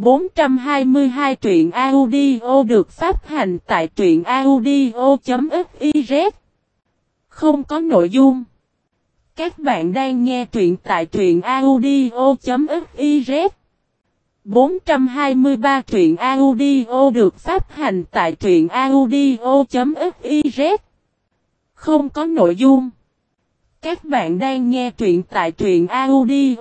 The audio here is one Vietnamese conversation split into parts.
422 truyện audio được phát hành tại truyện audio.fiz Không có nội dung. Các bạn đang nghe truyện tại truyện audio.fiz 423 truyện audio được phát hành tại truyện audio.fiz Không có nội dung. Các bạn đang nghe truyện tại truyện audio.fiz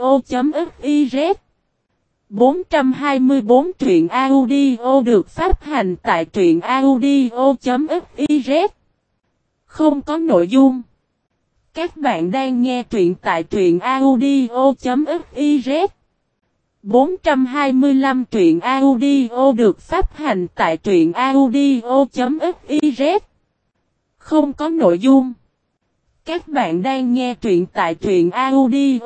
424 truyện audio được phát hành tại truyện audio.fiz Không có nội dung. Các bạn đang nghe truyện tại truyện audio.fiz 425 truyện audio được phát hành tại truyện audio.fiz Không có nội dung. Các bạn đang nghe truyện tại truyện audio.fiz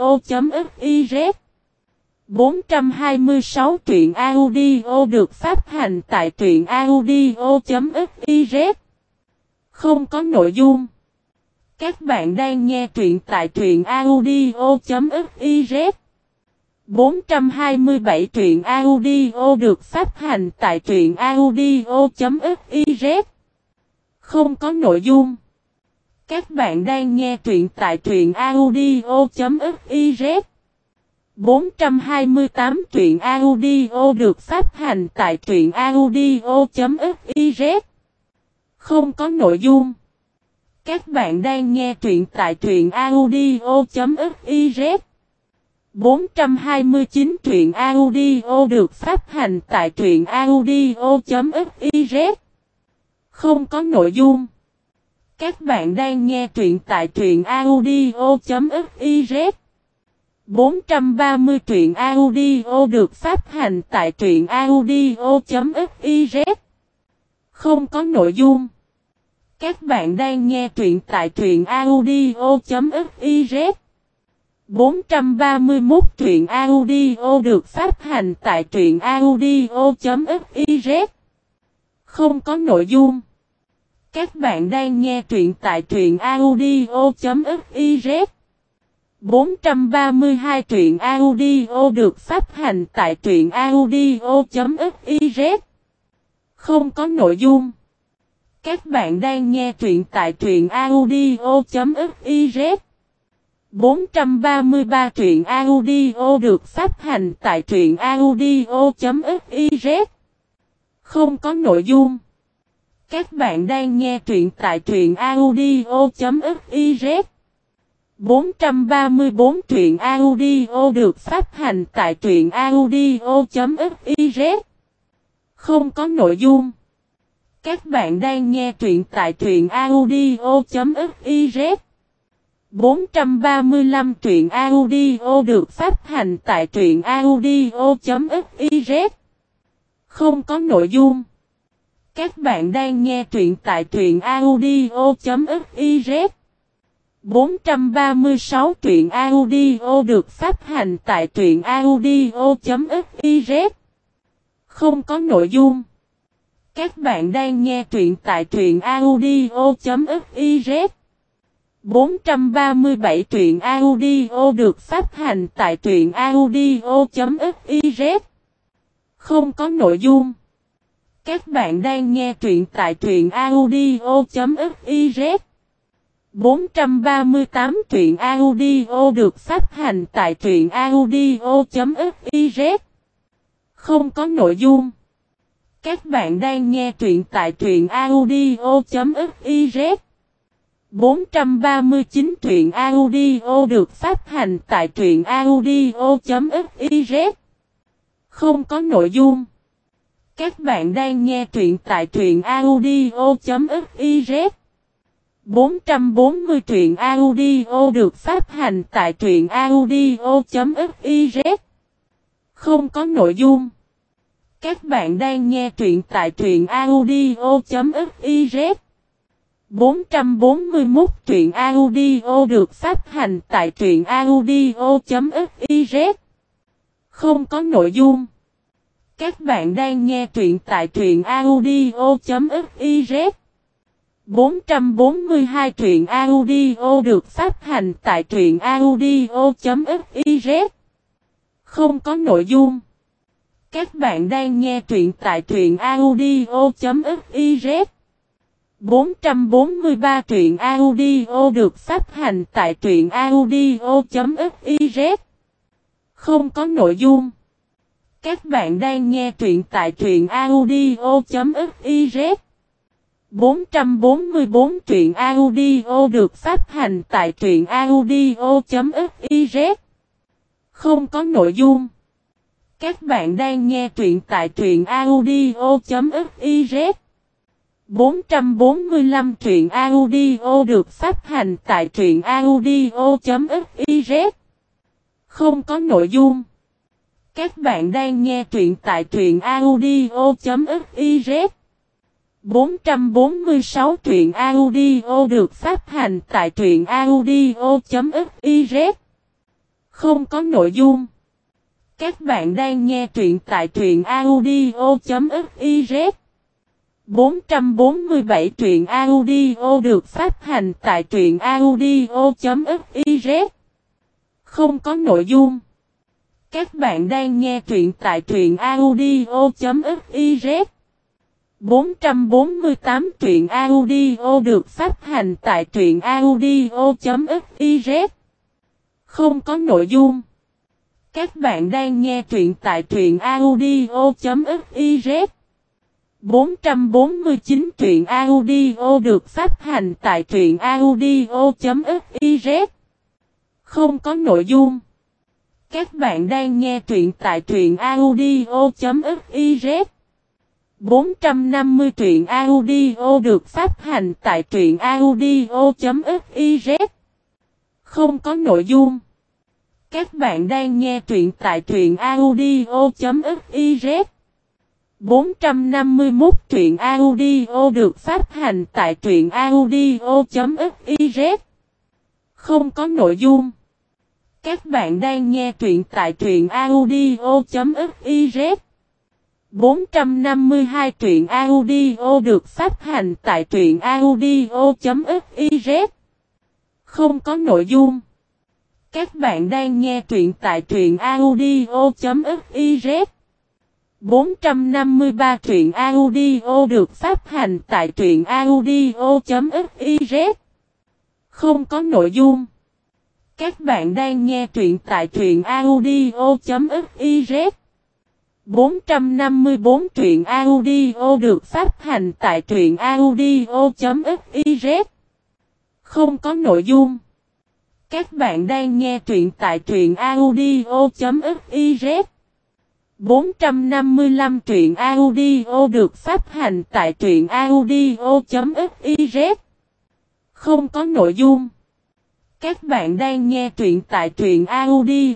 426 truyện audio được phát hành tại truyện audio.fiz Không có nội dung. Các bạn đang nghe truyện tại truyện audio.fiz 427 truyện audio được phát hành tại truyện audio.fiz Không có nội dung. Các bạn đang nghe truyện tại truyện audio.fiz 428 truyện audio được phát hành tại truyện audio.fiz Không có nội dung. Các bạn đang nghe truyện tại truyện audio.fiz 429 truyện audio được phát hành tại truyện audio.fiz Không có nội dung. Các bạn đang nghe truyện tại truyện audio.fiz 430 truyện audio được phát hành tại truyện audio.fiz Không có nội dung. Các bạn đang nghe truyện tại truyện audio.fiz 431 truyện audio được phát hành tại truyện audio.fiz Không có nội dung. Các bạn đang nghe truyện tại truyện audio.fiz 432 truyện audio được phát hành tại truyện audio.fiz Không có nội dung. Các bạn đang nghe truyện tại truyện audio.fiz 433 truyện audio được phát hành tại truyện audio.fiz Không có nội dung. Các bạn đang nghe truyện tại truyện audio.fiz 434 truyện audio được phát hành tại truyện audio.fiz Không có nội dung. Các bạn đang nghe truyện tại truyện audio.fiz 435 truyện audio được phát hành tại truyện audio.fiz Không có nội dung. Các bạn đang nghe truyện tại truyện audio.fiz 436 truyện audio được phát hành tại truyện audio.fiz Không có nội dung. Các bạn đang nghe truyện tại truyện audio.fiz 437 truyện audio được phát hành tại truyện audio.fiz Không có nội dung. Các bạn đang nghe truyện tại truyện audio.fiz 438 truyện audio được phát hành tại truyện audio.fiz Không có nội dung. Các bạn đang nghe truyện tại truyện audio.fiz 439 truyện audio được phát hành tại truyện audio.fiz Không có nội dung. Các bạn đang nghe truyện tại truyện audio.fiz 440 truyện audio được phát hành tại truyện audio.fiz Không có nội dung. Các bạn đang nghe truyện tại truyện audio.fiz 441 truyện audio được phát hành tại truyện audio.fiz Không có nội dung. Các bạn đang nghe truyện tại truyện audio.fiz 442 truyện audio được phát hành tại truyện audio.fiz Không có nội dung. Các bạn đang nghe truyện tại truyện audio.fiz 443 truyện audio được phát hành tại truyện audio.fiz Không có nội dung. Các bạn đang nghe truyện tại truyện audio.fiz 444 truyện audio được phát hành tại truyện audio.fiz Không có nội dung. Các bạn đang nghe truyện tại truyện audio.fiz 445 truyện audio được phát hành tại truyện audio.fiz Không có nội dung. Các bạn đang nghe truyện tại truyện audio.fiz 446 truyện audio được phát hành tại truyện audio.fiz Không có nội dung. Các bạn đang nghe truyện tại truyện audio.fiz 447 truyện audio được phát hành tại truyện audio.fiz Không có nội dung. Các bạn đang nghe truyện tại truyện audio.fiz 448 truyện audio được phát hành tại truyện audio.fiz Không có nội dung. Các bạn đang nghe truyện tại truyện audio.fiz 449 truyện audio được phát hành tại truyện audio.fiz Không có nội dung. Các bạn đang nghe truyện tại truyện audio.fiz 450 truyện audio được phát hành tại truyện audio.fiz Không có nội dung. Các bạn đang nghe truyện tại truyện audio.fiz 451 truyện audio được phát hành tại truyện audio.fiz Không có nội dung. Các bạn đang nghe truyện tại truyện audio.fiz 452 truyện audio được phát hành tại truyện audio.fiz Không có nội dung. Các bạn đang nghe truyện tại truyện audio.fiz 453 truyện audio được phát hành tại truyện audio.fiz Không có nội dung. Các bạn đang nghe truyện tại truyện audio.fiz 454 truyện audio được phát hành tại truyện audio.fiz Không có nội dung. Các bạn đang nghe truyện tại truyện audio.fiz 455 truyện audio được phát hành tại truyện audio.fiz Không có nội dung. Các bạn đang nghe truyện tại truyện audio.fiz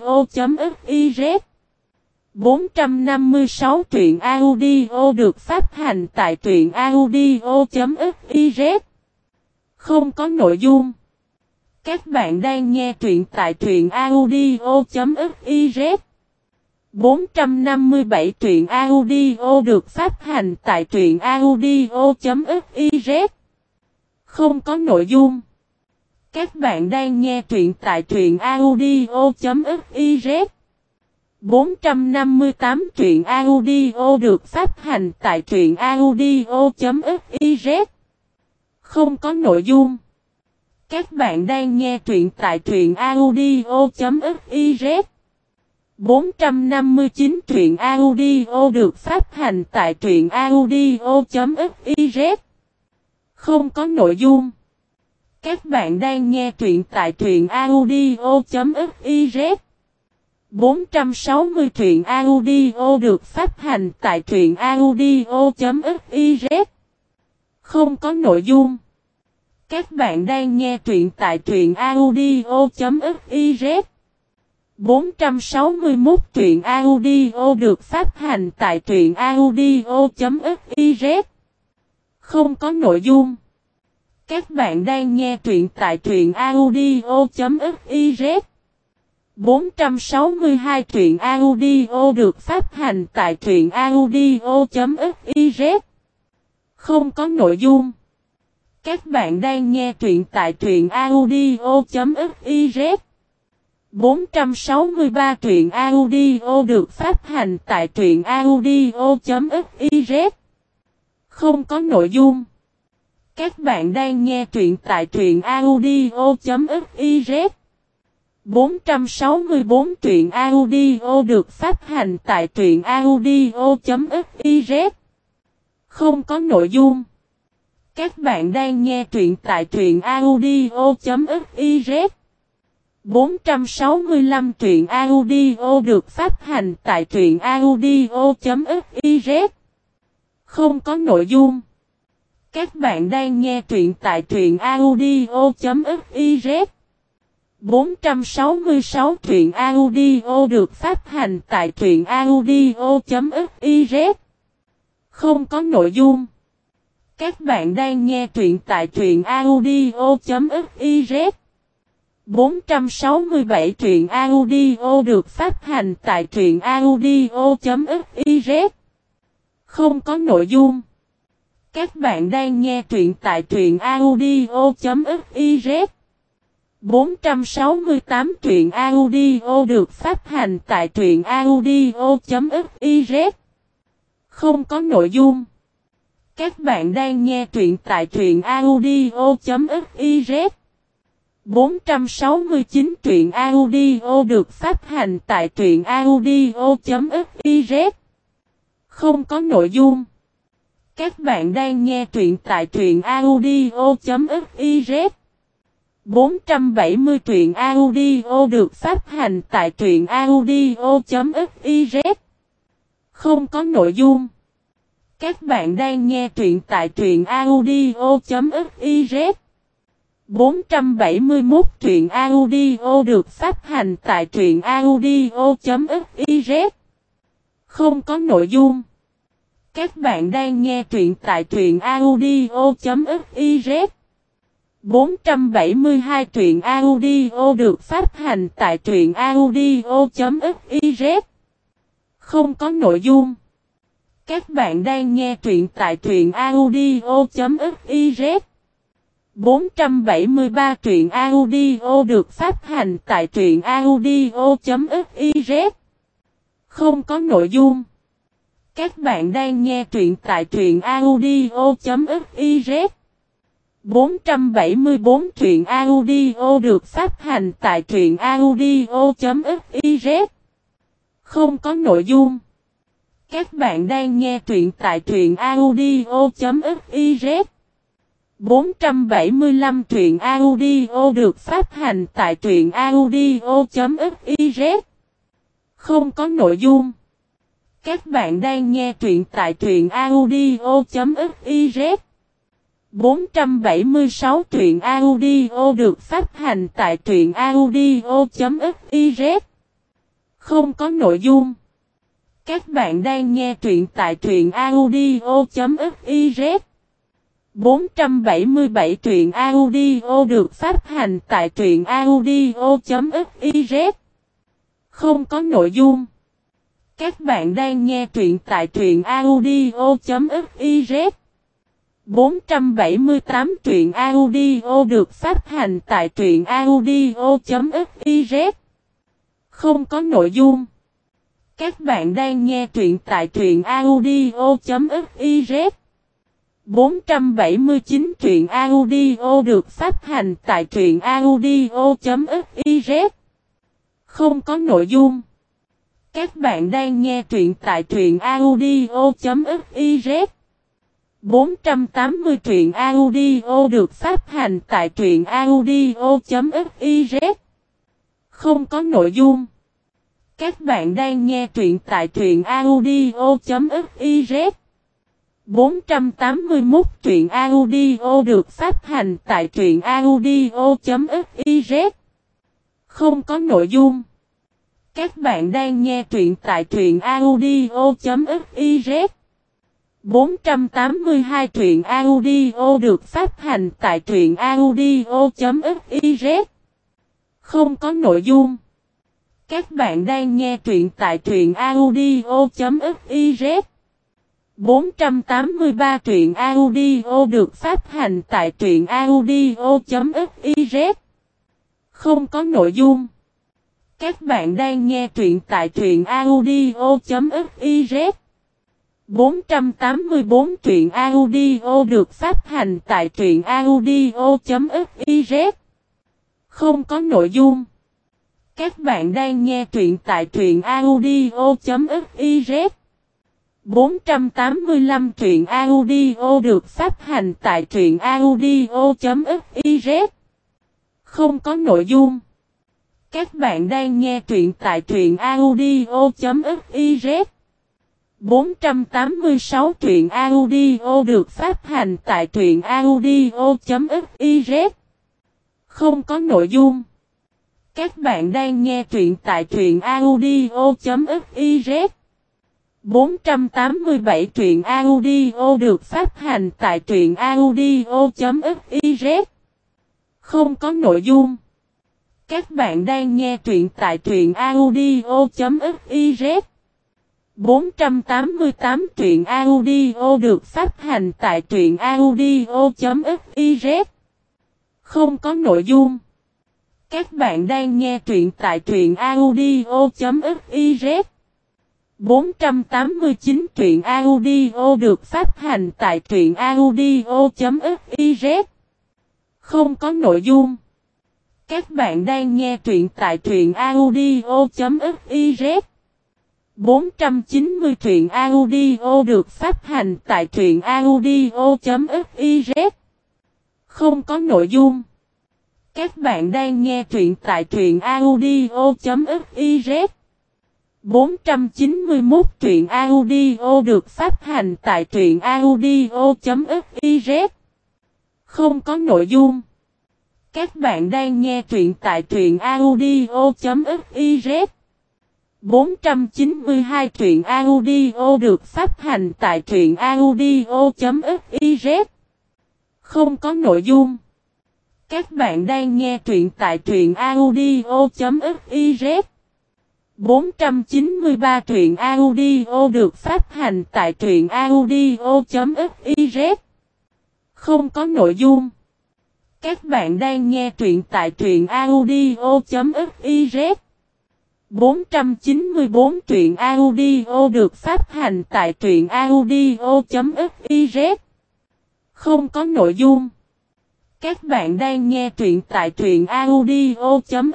456 truyện audio được phát hành tại truyện audio.fiz Không có nội dung. Các bạn đang nghe truyện tại truyện audio.fiz 457 truyện audio được phát hành tại truyện audio.fiz Không có nội dung. Các bạn đang nghe truyện tại truyện audio.fiz 458 truyện audio được phát hành tại truyện audio.fiz Không có nội dung. Các bạn đang nghe truyện tại truyện audio.fiz 459 truyện audio được phát hành tại truyện audio.fiz Không có nội dung. Các bạn đang nghe truyện tại truyện audio.fiz 460 truyện audio được phát hành tại truyện audio.fiz Không có nội dung. Các bạn đang nghe truyện tại truyện audio.fiz 461 truyện audio được phát hành tại truyện audio.fiz Không có nội dung. Các bạn đang nghe truyện tại truyện audio.fiz 462 truyện audio được phát hành tại truyện audio.fiz Không có nội dung. Các bạn đang nghe truyện tại truyện audio.fiz 463 truyện audio được phát hành tại truyện audio.fiz Không có nội dung. Các bạn đang nghe truyện tại truyện audio.fiz 464 truyện audio được phát hành tại truyện audio.fiz Không có nội dung. Các bạn đang nghe truyện tại truyện audio.fiz 465 truyện audio được phát hành tại truyện audio.fiz Không có nội dung. Các bạn đang nghe truyện tại truyện audio.fiz 466 truyện audio được phát hành tại truyện audio.fiz Không có nội dung. Các bạn đang nghe truyện tại truyện audio.fiz 467 truyện audio được phát hành tại truyện audio.fiz Không có nội dung. Các bạn đang nghe truyện tại truyện audio.fiz 468 truyện audio được phát hành tại truyện audio.fiz Không có nội dung. Các bạn đang nghe truyện tại truyện audio.fiz 469 truyện audio được phát hành tại truyện audio.fiz Không có nội dung. Các bạn đang nghe truyện tại truyện audio.fiz 470 truyện audio được phát hành tại truyện audio.fiz Không có nội dung. Các bạn đang nghe truyện tại truyện audio.fiz 471 truyện audio được phát hành tại truyện audio.fiz Không có nội dung. Các bạn đang nghe truyện tại truyện audio.fiz 472 truyện audio được phát hành tại truyện audio.fiz Không có nội dung. Các bạn đang nghe truyện tại truyện audio.fiz 473 truyện audio được phát hành tại truyện audio.fiz Không có nội dung. Các bạn đang nghe truyện tại truyện audio.fiz 474 truyện audio được phát hành tại truyện audio.fiz Không có nội dung. Các bạn đang nghe truyện tại truyện audio.fiz 475 truyện audio được phát hành tại truyện audio.fiz Không có nội dung. Các bạn đang nghe truyện tại truyện audio.fiz 476 truyện audio được phát hành tại truyện audio.fiz Không có nội dung. Các bạn đang nghe truyện tại truyện audio.fiz 477 truyện audio được phát hành tại truyện audio.fiz Không có nội dung. Các bạn đang nghe truyện tại truyện audio.fiz 478 truyện audio được phát hành tại truyện audio.fiz Không có nội dung. Các bạn đang nghe truyện tại truyện audio.fiz 479 truyện audio được phát hành tại truyện audio.fiz Không có nội dung. Các bạn đang nghe truyện tại truyện audio.fiz 480 truyện audio được phát hành tại truyện audio.fiz Không có nội dung. Các bạn đang nghe truyện tại truyện audio.fiz 481 truyện audio được phát hành tại truyện audio.fiz Không có nội dung. Các bạn đang nghe truyện tại truyện audio.fiz 482 truyện audio được phát hành tại truyện audio.fiz Không có nội dung. Các bạn đang nghe truyện tại truyện audio.fiz 483 truyện audio được phát hành tại truyện audio.fiz Không có nội dung. Các bạn đang nghe truyện tại truyện audio.fiz 484 truyện audio được phát hành tại truyện audio.fiz Không có nội dung. Các bạn đang nghe truyện tại truyện audio.fiz 485 truyện audio được phát hành tại truyện audio.fiz Không có nội dung. Các bạn đang nghe truyện tại truyện audio.fiz 486 truyện audio được phát hành tại truyện audio.fiz Không có nội dung. Các bạn đang nghe truyện tại truyện audio.fiz 487 truyện audio được phát hành tại truyện audio.fiz Không có nội dung. Các bạn đang nghe truyện tại truyện audio.fiz 488 truyện audio được phát hành tại truyện audio.fiz Không có nội dung. Các bạn đang nghe truyện tại truyện audio.fiz 489 truyện audio được phát hành tại truyện audio.fiz Không có nội dung. Các bạn đang nghe truyện tại truyện audio.fiz 490 truyện audio được phát hành tại truyện audio.fiz Không có nội dung. Các bạn đang nghe truyện tại truyện audio.fiz 491 truyện audio được phát hành tại truyện audio.fiz Không có nội dung. Các bạn đang nghe truyện tại truyện audio.fiz 492 truyện audio được phát hành tại truyện audio.fiz Không có nội dung. Các bạn đang nghe truyện tại truyện audio.fiz 493 truyện audio được phát hành tại truyện audio.fiz Không có nội dung. Các bạn đang nghe truyện tại truyện audio.fiz 494 truyện audio được phát hành tại truyện audio.fiz Không có nội dung. Các bạn đang nghe truyện tại truyện audio.fiz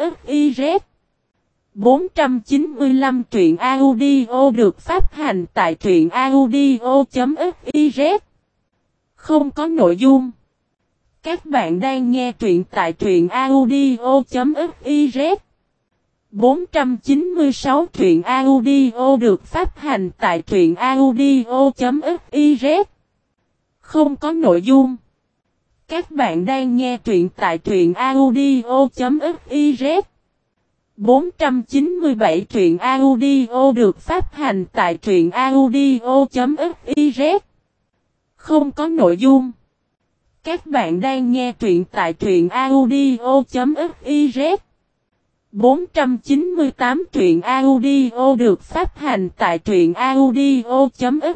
495 truyện audio được phát hành tại truyện audio.fiz Không có nội dung. Các bạn đang nghe truyện tại truyện audio.fiz 496 truyện audio được phát hành tại truyện audio.fiz Không có nội dung. Các bạn đang nghe truyện tại truyện audio.fiz 497 truyện audio được phát hành tại truyện audio.fiz Không có nội dung. Các bạn đang nghe truyện tại truyện audio.fiz 498 truyện audio được phát hành tại truyện audio.fiz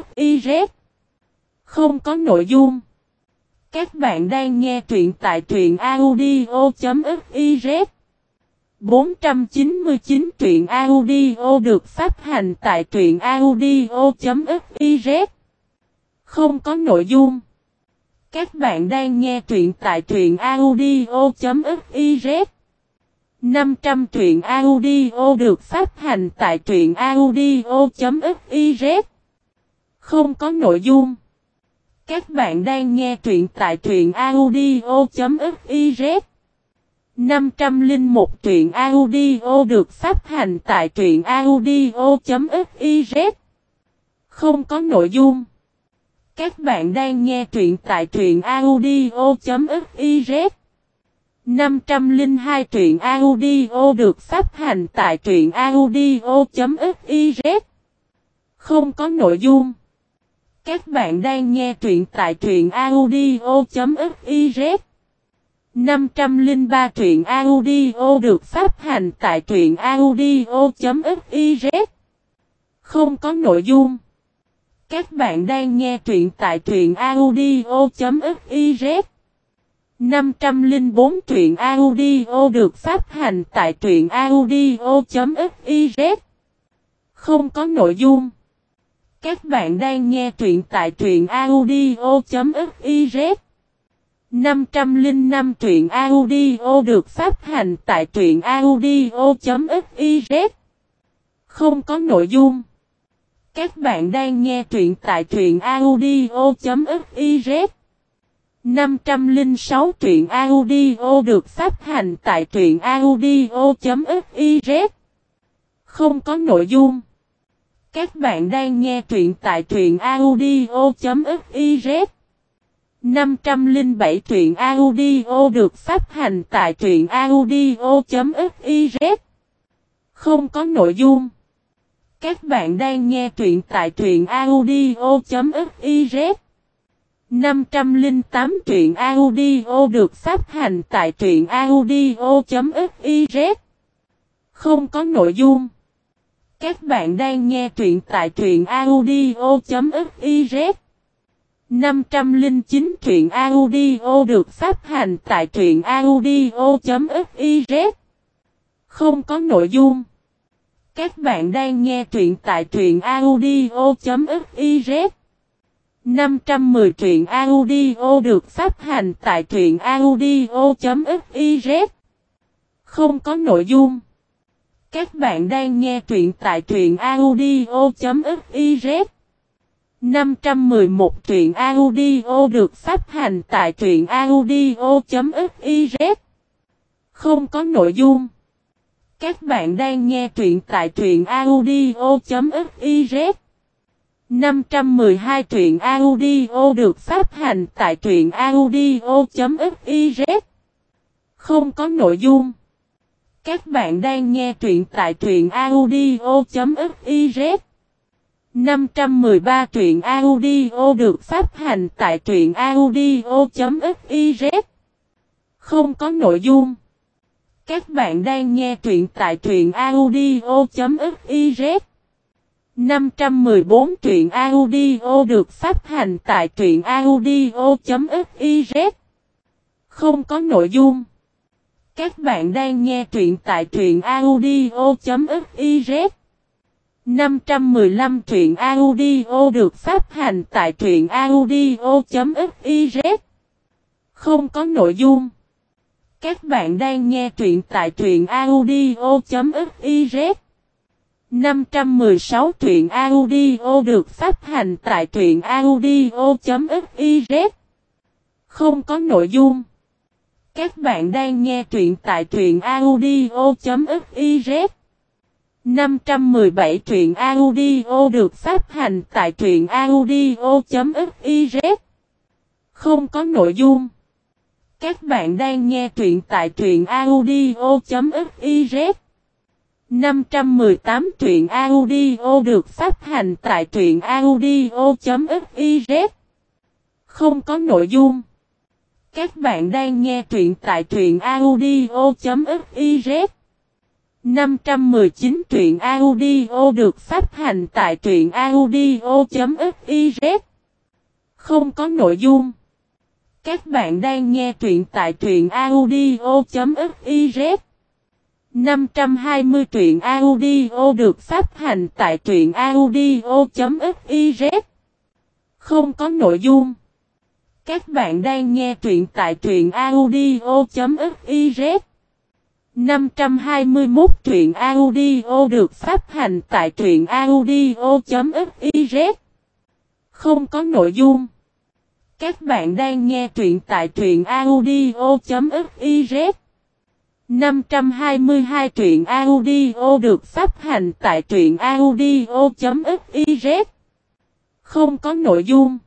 Không có nội dung. Các bạn đang nghe truyện tại truyện audio.fiz 499 truyện audio được phát hành tại truyện audio.fiz Không có nội dung. Các bạn đang nghe truyện tại truyện audio.fiz 500 truyện audio được phát hành tại truyện audio.fiz Không có nội dung. Các bạn đang nghe truyện tại truyện audio.fiz 501 truyện audio được phát hành tại truyện audio.fiz Không có nội dung. Các bạn đang nghe truyện tại truyện audio.fiz 502 truyện audio được phát hành tại truyện audio.fiz Không có nội dung. Các bạn đang nghe truyện tại truyện audio.fiz 503 truyện audio được phát hành tại truyện audio.fiz Không có nội dung. Các bạn đang nghe truyện tại truyện audio.fiz 504 truyện audio được phát hành tại truyện audio.fiz Không có nội dung. Các bạn đang nghe truyện tại truyện audio.fiz 505 truyện audio được phát hành tại truyện audio.fiz Không có nội dung. Các bạn đang nghe truyện tại truyện audio.fiz 506 truyện audio được phát hành tại truyện audio.fiz Không có nội dung. Các bạn đang nghe truyện tại truyện audio.fiz 507 truyện audio được phát hành tại truyện audio.fiz Không có nội dung. Các bạn đang nghe truyện tại truyện audio.fiz 508 truyện audio được phát hành tại truyện audio.fiz Không có nội dung. Các bạn đang nghe truyện tại truyện audio.fiz 509 truyện audio được phát hành tại truyện audio.fiz Không có nội dung. Các bạn đang nghe truyện tại truyện audio.fiz 510 truyện audio được phát hành tại truyện audio.fiz Không có nội dung. Các bạn đang nghe truyện tại truyện audio.fiz 511 truyện audio được phát hành tại truyện audio.fiz Không có nội dung. Các bạn đang nghe truyện tại truyện audio.fiz 512 truyện audio được phát hành tại truyện audio.fiz Không có nội dung. Các bạn đang nghe truyện tại truyện audio.fiz 513 truyện audio được phát hành tại truyện audio.fiz Không có nội dung. Các bạn đang nghe truyện tại truyện audio.fiz 514 truyện audio được phát hành tại truyện audio.fiz Không có nội dung. Các bạn đang nghe truyện tại truyện audio.fiz 515 truyện audio được phát hành tại truyện audio.fiz Không có nội dung. Các bạn đang nghe truyện tại truyện audio.fiz 516 truyện audio được phát hành tại truyện audio.fiz Không có nội dung. Các bạn đang nghe truyện tại truyện audio.fiz 517 truyện audio được phát hành tại truyện audio.fiz Không có nội dung. Các bạn đang nghe truyện tại truyện audio.fiz 518 truyện audio được phát hành tại truyện audio.fiz Không có nội dung. Các bạn đang nghe truyện tại truyện audio.fiz 519 truyện audio được phát hành tại truyện audio.fiz Không có nội dung. Các bạn đang nghe truyện tại truyện audio.fiz 520 truyện audio được phát hành tại truyện audio.fiz Không có nội dung. Các bạn đang nghe truyện tại truyện audio.fiz 521 truyện audio được phát hành tại truyện audio.fiz Không có nội dung. Các bạn đang nghe truyện tại truyện audio.fiz 522 truyện audio được phát hành tại truyện audio.fiz Không có nội dung.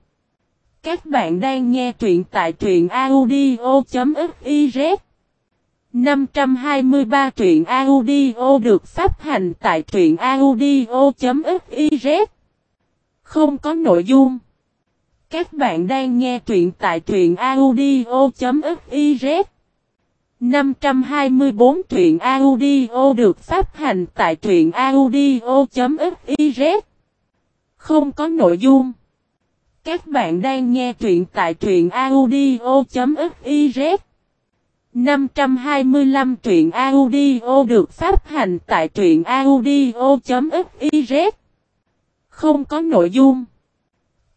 Các bạn đang nghe truyện tại truyện audio.fiz 523 truyện audio được phát hành tại truyện audio.fiz Không có nội dung. Các bạn đang nghe truyện tại truyện audio.fiz 524 truyện audio được phát hành tại truyện audio.fiz Không có nội dung. Các bạn đang nghe truyện tại truyện audio.fiz 525 truyện audio được phát hành tại truyện audio.fiz Không có nội dung.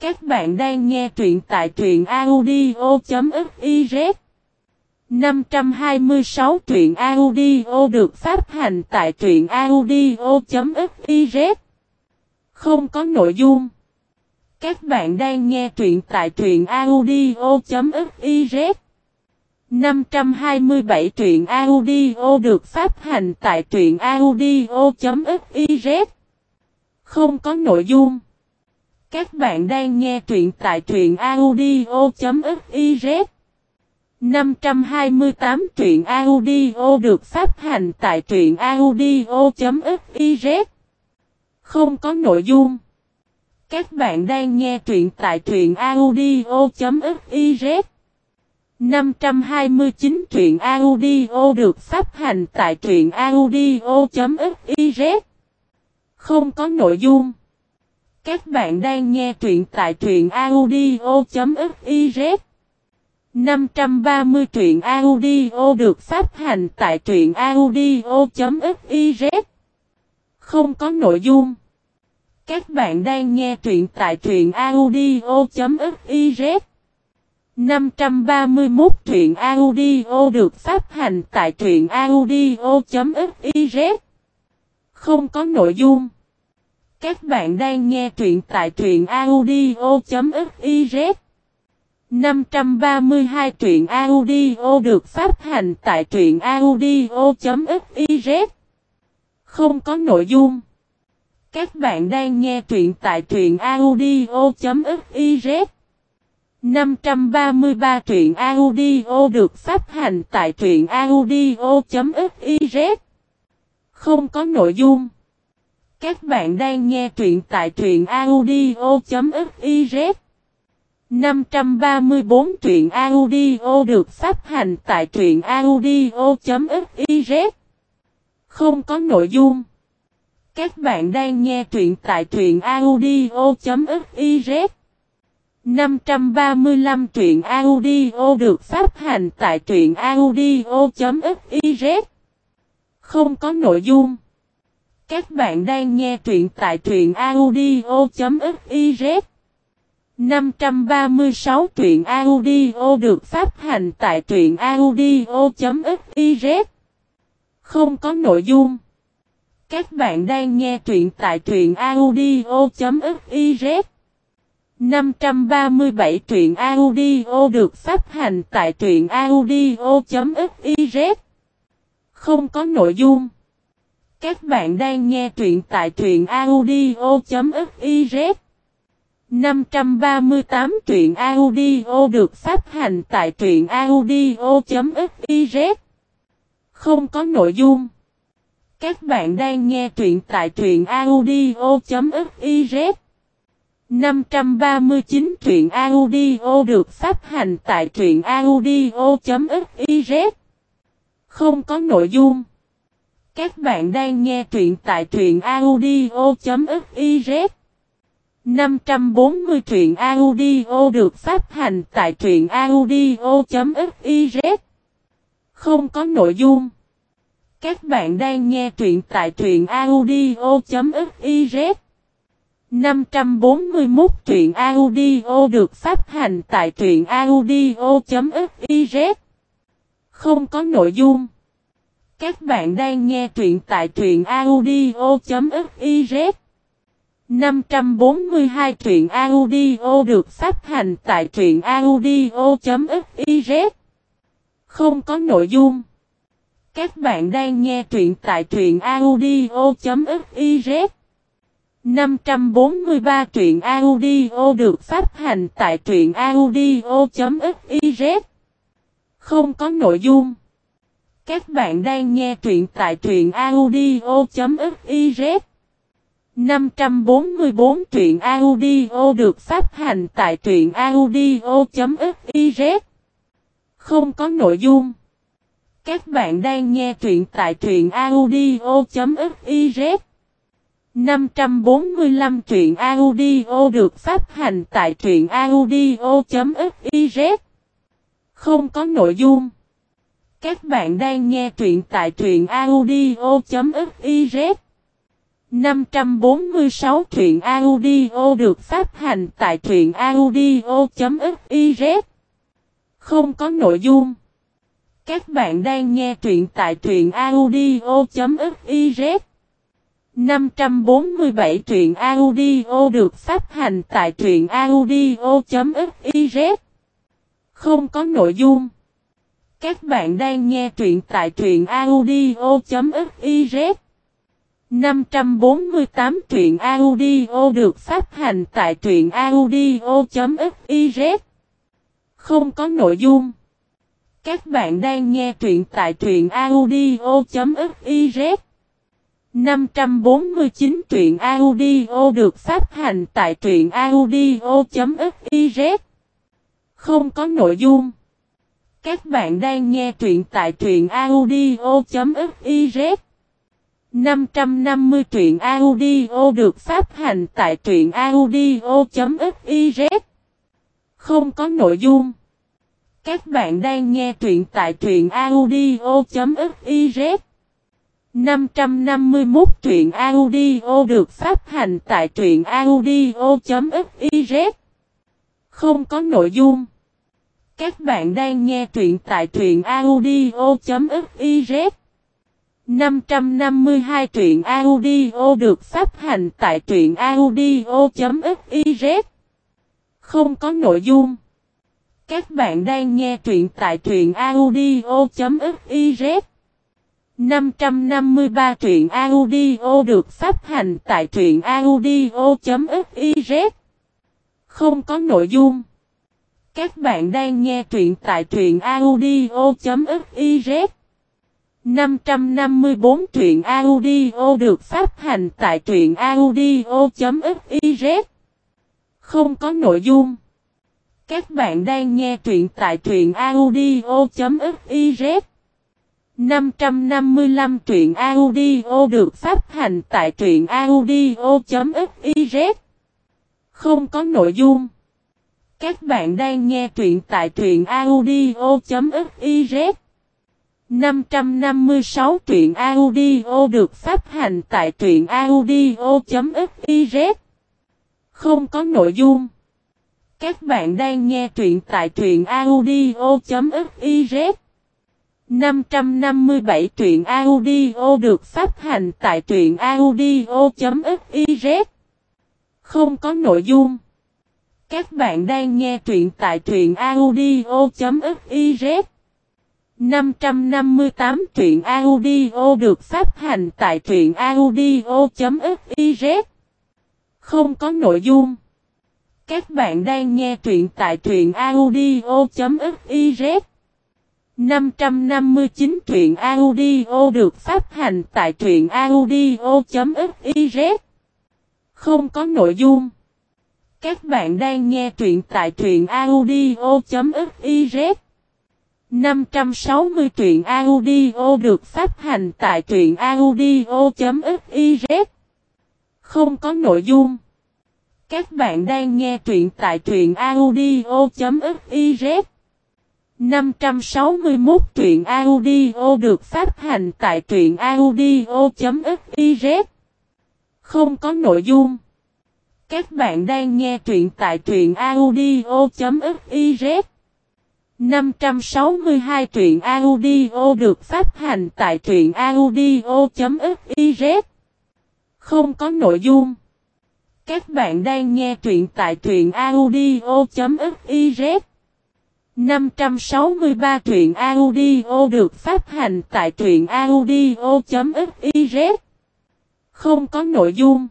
Các bạn đang nghe truyện tại truyện audio.fiz 526 truyện audio được phát hành tại truyện audio.fiz Không có nội dung. Các bạn đang nghe truyện tại truyện audio.fiz 527 truyện audio được phát hành tại truyện audio.fiz Không có nội dung. Các bạn đang nghe truyện tại truyện audio.fiz 528 truyện audio được phát hành tại truyện audio.fiz Không có nội dung. Các bạn đang nghe truyện tại truyện audio.fiz 529 truyện audio được phát hành tại truyện audio.fiz Không có nội dung. Các bạn đang nghe truyện tại truyện audio.fiz 530 truyện audio được phát hành tại truyện audio.fiz Không có nội dung. Các bạn đang nghe truyện tại truyện audio.fiz 531 truyện audio được phát hành tại truyện audio.fiz Không có nội dung. Các bạn đang nghe truyện tại truyện audio.fiz 532 truyện audio được phát hành tại truyện audio.fiz Không có nội dung. Các bạn đang nghe truyện tại truyện audio.fiz 533 truyện audio được phát hành tại truyện audio.fiz Không có nội dung. Các bạn đang nghe truyện tại truyện audio.fiz 534 truyện audio được phát hành tại truyện audio.fiz Không có nội dung. Các bạn đang nghe truyện tại truyện audio.fiz 535 truyện audio được phát hành tại truyện audio.fiz Không có nội dung. Các bạn đang nghe truyện tại truyện audio.fiz 536 truyện audio được phát hành tại truyện audio.fiz Không có nội dung. Các bạn đang nghe truyện tại truyện audio.fiz 537 truyện audio được phát hành tại truyện audio.fiz Không có nội dung. Các bạn đang nghe truyện tại truyện audio.fiz 538 truyện audio được phát hành tại truyện audio.fiz Không có nội dung. Các bạn đang nghe truyện tại truyện audio.fiz 539 truyện audio được phát hành tại truyện audio.fiz Không có nội dung. Các bạn đang nghe truyện tại truyện audio.fiz 540 truyện audio được phát hành tại truyện audio.fiz Không có nội dung. Các bạn đang nghe truyện tại truyện audio.fiz 541 truyện audio được phát hành tại truyện audio.fiz Không có nội dung. Các bạn đang nghe truyện tại truyện audio.fiz 542 truyện audio được phát hành tại truyện audio.fiz Không có nội dung. Các bạn đang nghe truyện tại truyện audio.fiz 543 truyện audio được phát hành tại truyện audio.fiz Không có nội dung. Các bạn đang nghe truyện tại truyện audio.fiz 544 truyện audio được phát hành tại truyện audio.fiz Không có nội dung. Các bạn đang nghe truyện tại truyện audio.fiz 545 truyện audio được phát hành tại truyện audio.fiz Không có nội dung. Các bạn đang nghe truyện tại truyện audio.fiz 546 truyện audio được phát hành tại truyện audio.fiz Không có nội dung. Các bạn đang nghe truyện tại truyện audio.fiz 547 truyện audio được phát hành tại truyện audio.fiz Không có nội dung. Các bạn đang nghe truyện tại truyện audio.fiz 548 truyện audio được phát hành tại truyện audio.fiz Không có nội dung. Các bạn đang nghe truyện tại truyện audio.fiz 549 truyện audio được phát hành tại truyện audio.fiz Không có nội dung. Các bạn đang nghe truyện tại truyện audio.fiz 550 truyện audio được phát hành tại truyện audio.fiz Không có nội dung. Các bạn đang nghe truyện tại truyện audio.fiz 551 truyện audio được phát hành tại truyện audio.fiz Không có nội dung. Các bạn đang nghe truyện tại truyện audio.fiz 552 truyện audio được phát hành tại truyện audio.fiz Không có nội dung. Các bạn đang nghe truyện tại truyện audio.fiz 553 truyện audio được phát hành tại truyện audio.fiz Không có nội dung. Các bạn đang nghe truyện tại truyện audio.fiz 554 truyện audio được phát hành tại truyện audio.fiz Không có nội dung. Các bạn đang nghe truyện tại truyện audio.fiz 555 truyện audio được phát hành tại truyện audio.fiz Không có nội dung. Các bạn đang nghe truyện tại truyện audio.fiz 556 truyện audio được phát hành tại truyện audio.fiz Không có nội dung. Các bạn đang nghe truyện tại truyện audio.fiz 557 truyện audio được phát hành tại truyện audio.fiz Không có nội dung. Các bạn đang nghe truyện tại truyện audio.fiz 558 truyện audio được phát hành tại truyện audio.fiz Không có nội dung. Các bạn đang nghe truyện tại truyện audio.fiz 559 truyện audio được phát hành tại truyện audio.fiz Không có nội dung. Các bạn đang nghe truyện tại truyện audio.fiz 560 truyện audio được phát hành tại truyện audio.fiz Không có nội dung. Các bạn đang nghe truyện tại truyện audio.fiz 561 truyện audio được phát hành tại truyện audio.fiz Không có nội dung. Các bạn đang nghe truyện tại truyện audio.fiz 562 truyện audio được phát hành tại truyện audio.fiz Không có nội dung. Các bạn đang nghe truyện tại truyện audio.fiz 563 truyện audio được phát hành tại truyện audio.fiz Không có nội dung.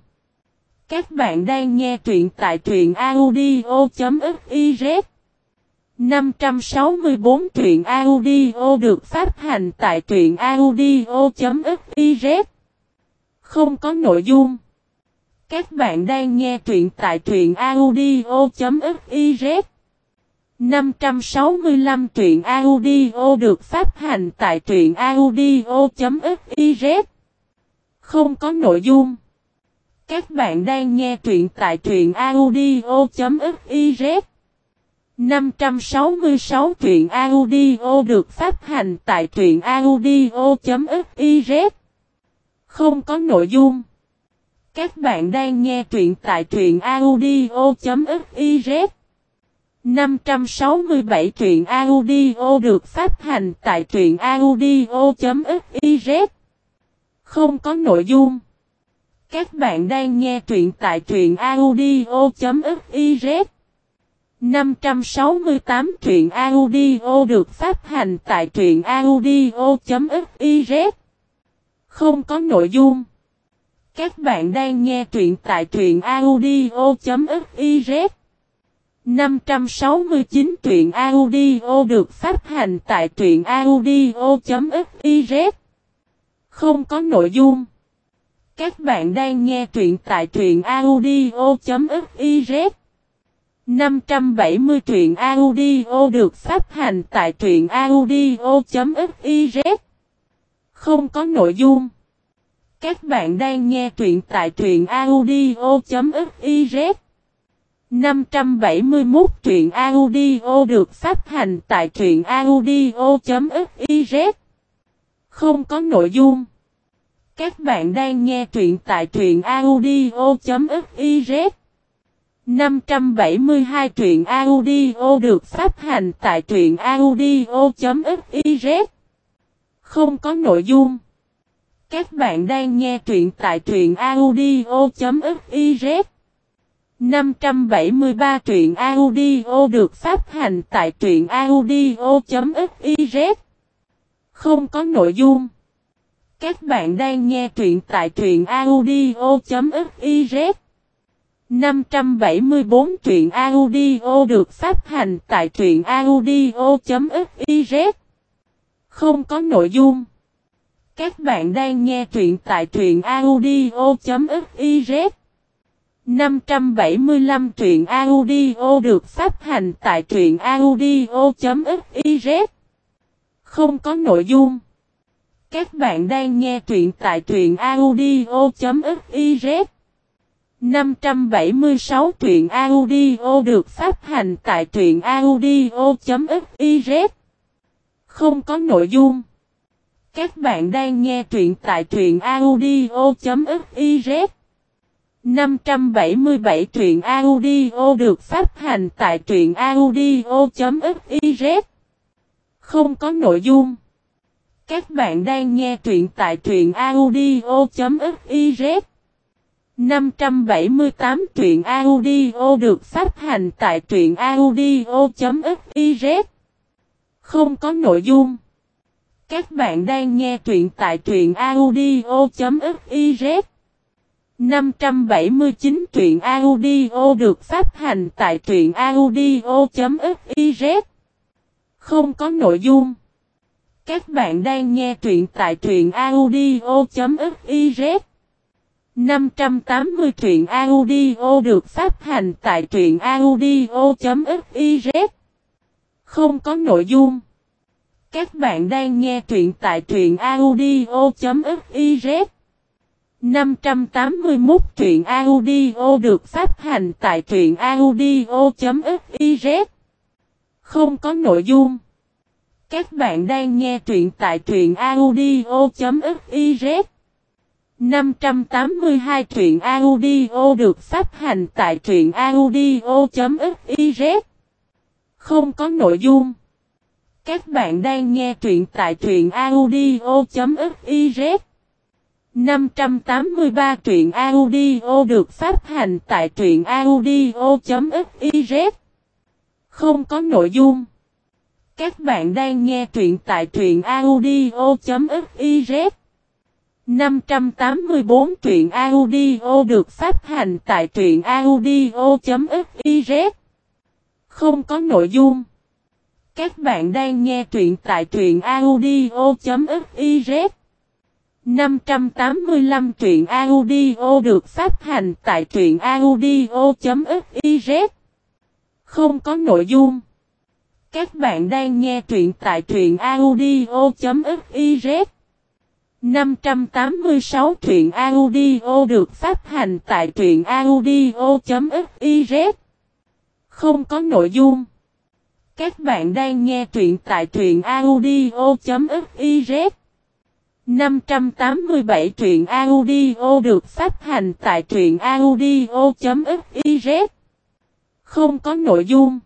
Các bạn đang nghe truyện tại truyện audio.fiz 564 truyện audio được phát hành tại truyện audio.fiz Không có nội dung. Các bạn đang nghe truyện tại truyện audio.fiz 565 truyện audio được phát hành tại truyện audio.fiz Không có nội dung. Các bạn đang nghe truyện tại truyện audio.fiz 566 truyện audio được phát hành tại truyện audio.fiz Không có nội dung. Các bạn đang nghe truyện tại truyện audio.fiz 567 truyện audio được phát hành tại truyện audio.fiz Không có nội dung. Các bạn đang nghe truyện tại truyện audio.fiz 568 truyện audio được phát hành tại truyện audio.fiz Không có nội dung. Các bạn đang nghe truyện tại truyện audio.fiz 569 truyện audio được phát hành tại truyện audio.fiz Không có nội dung. Các bạn đang nghe truyện tại truyện audio.fiz 570 truyện audio được phát hành tại truyện audio.fiz Không có nội dung. Các bạn đang nghe truyện tại truyện audio.fiz 571 truyện audio được phát hành tại truyện audio.fiz Không có nội dung. Các bạn đang nghe truyện tại truyện audio.fiz 572 truyện audio được phát hành tại truyện audio.fiz Không có nội dung. Các bạn đang nghe truyện tại truyện audio.fiz 573 truyện audio được phát hành tại truyện audio.fiz Không có nội dung. Các bạn đang nghe truyện tại truyện audio.fiz 574 truyện audio được phát hành tại truyện audio.fiz Không có nội dung. Các bạn đang nghe truyện tại truyện audio.fiz 575 truyện audio được phát hành tại truyện audio.fiz Không có nội dung. Các bạn đang nghe truyện tại truyện audio.fiz 576 truyện audio được phát hành tại truyện audio.fiz Không có nội dung. Các bạn đang nghe truyện tại truyện audio.fiz 577 truyện audio được phát hành tại truyện audio.fiz Không có nội dung. Các bạn đang nghe truyện tại truyện audio.fiz 578 truyện audio được phát hành tại truyện audio.fiz Không có nội dung. Các bạn đang nghe truyện tại truyện audio.fiz 579 truyện audio được phát hành tại truyện audio.fiz Không có nội dung. Các bạn đang nghe truyện tại truyện audio.fiz 580 truyện audio được phát hành tại truyện audio.fiz Không có nội dung. Các bạn đang nghe truyện tại truyện audio.fiz 581 truyện audio được phát hành tại truyện audio.fiz Không có nội dung. Các bạn đang nghe truyện tại truyện audio.fiz 582 truyện audio được phát hành tại truyện audio.fiz Không có nội dung. Các bạn đang nghe truyện tại truyện audio.fiz 583 truyện audio được phát hành tại truyện audio.fiz Không có nội dung. Các bạn đang nghe truyện tại truyện audio.fiz 584 truyện audio được phát hành tại truyện audio.fiz Không có nội dung. Các bạn đang nghe truyện tại truyện audio.fiz 585 truyện audio được phát hành tại truyện audio.fiz Không có nội dung. Các bạn đang nghe truyện tại truyện audio.fiz 586 truyện audio được phát hành tại truyện audio.fiz Không có nội dung. Các bạn đang nghe truyện tại truyện audio.fiz 587 truyện audio được phát hành tại truyện audio.fiz Không có nội dung.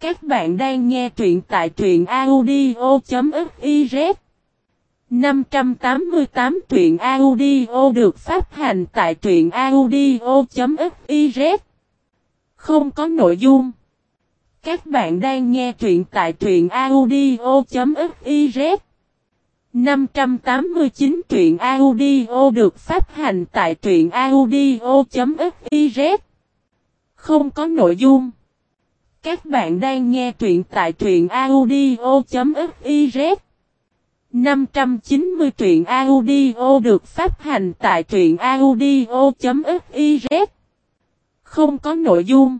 Các bạn đang nghe truyện tại truyện audio.fiz 588 truyện audio được phát hành tại truyện audio.fiz Không có nội dung. Các bạn đang nghe truyện tại truyện audio.fiz 589 truyện audio được phát hành tại truyện audio.fiz Không có nội dung. Các bạn đang nghe truyện tại truyện audio.fiz 590 truyện audio được phát hành tại truyện audio.fiz Không có nội dung.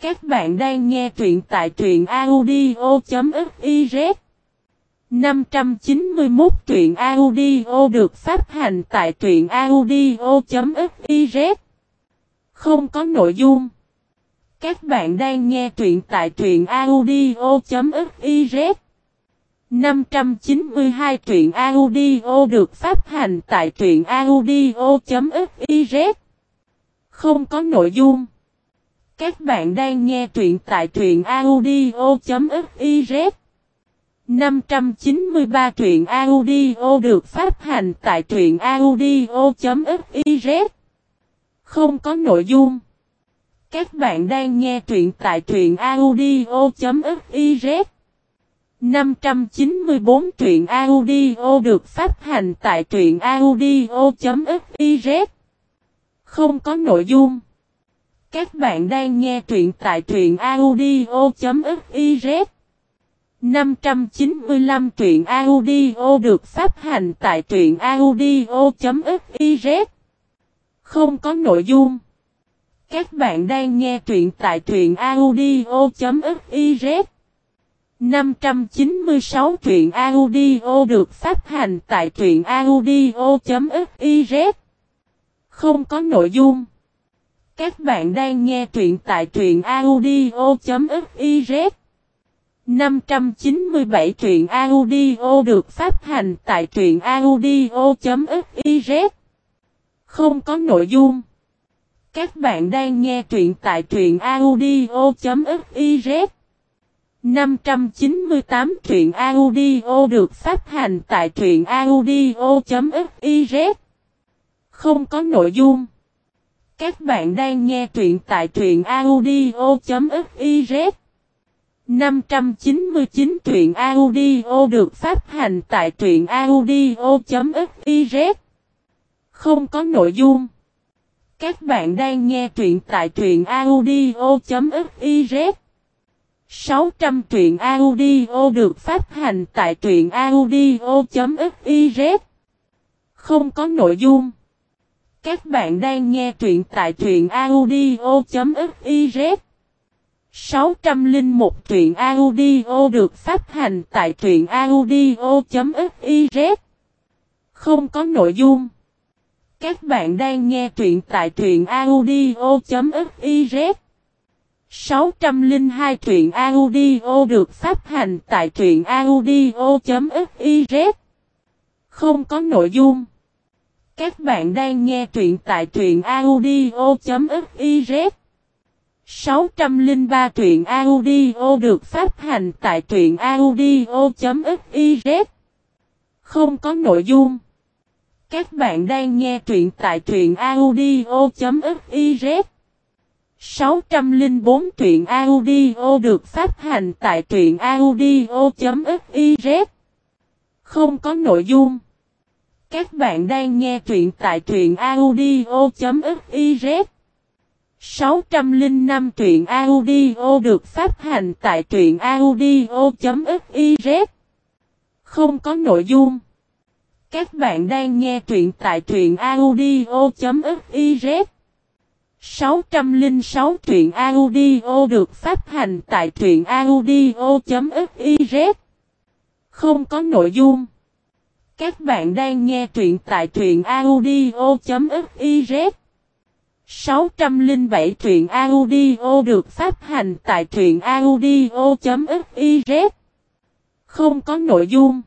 Các bạn đang nghe truyện tại truyện audio.fiz 591 truyện audio được phát hành tại truyện audio.fiz Không có nội dung. Các bạn đang nghe truyện tại truyện audio.fiz 592 truyện audio được phát hành tại truyện audio.fiz Không có nội dung. Các bạn đang nghe truyện tại truyện audio.fiz 593 truyện audio được phát hành tại truyện audio.fiz Không có nội dung. Các bạn đang nghe truyện tại truyện audio.fiz 594 truyện audio được phát hành tại truyện audio.fiz Không có nội dung. Các bạn đang nghe truyện tại truyện audio.fiz 595 truyện audio được phát hành tại truyện audio.fiz Không có nội dung. Các bạn đang nghe truyện tại truyện audio.fiz 596 truyện audio được phát hành tại truyện audio.fiz Không có nội dung. Các bạn đang nghe truyện tại truyện audio.fiz 597 truyện audio được phát hành tại truyện audio.fiz Không có nội dung. Các bạn đang nghe truyện tại truyện audio.fiz 598 truyện audio được phát hành tại truyện audio.fiz Không có nội dung. Các bạn đang nghe truyện tại truyện audio.fiz 599 truyện audio được phát hành tại truyện audio.fiz Không có nội dung. Các bạn đang nghe truyện tại truyện audio.fiz 600 truyện audio được phát hành tại truyện audio.fiz Không có nội dung. Các bạn đang nghe truyện tại truyện audio.fiz 601 truyện audio được phát hành tại truyện audio.fiz Không có nội dung. Các bạn đang nghe truyện tại truyện audio.fiz 602 truyện audio được phát hành tại truyện audio.fiz Không có nội dung. Các bạn đang nghe truyện tại truyện audio.fiz 603 truyện audio được phát hành tại truyện audio.fiz Không có nội dung. Các bạn đang nghe truyện tại truyện audio.fiz 604 truyện audio được phát hành tại truyện audio.fiz Không có nội dung. Các bạn đang nghe truyện tại truyện audio.fiz 605 truyện audio được phát hành tại truyện audio.fiz Không có nội dung. Các bạn đang nghe truyện tại truyện audio.fiz 606 truyện audio được phát hành tại truyện audio.fiz Không có nội dung. Các bạn đang nghe truyện tại truyện audio.fiz 607 truyện audio được phát hành tại truyện audio.fiz Không có nội dung.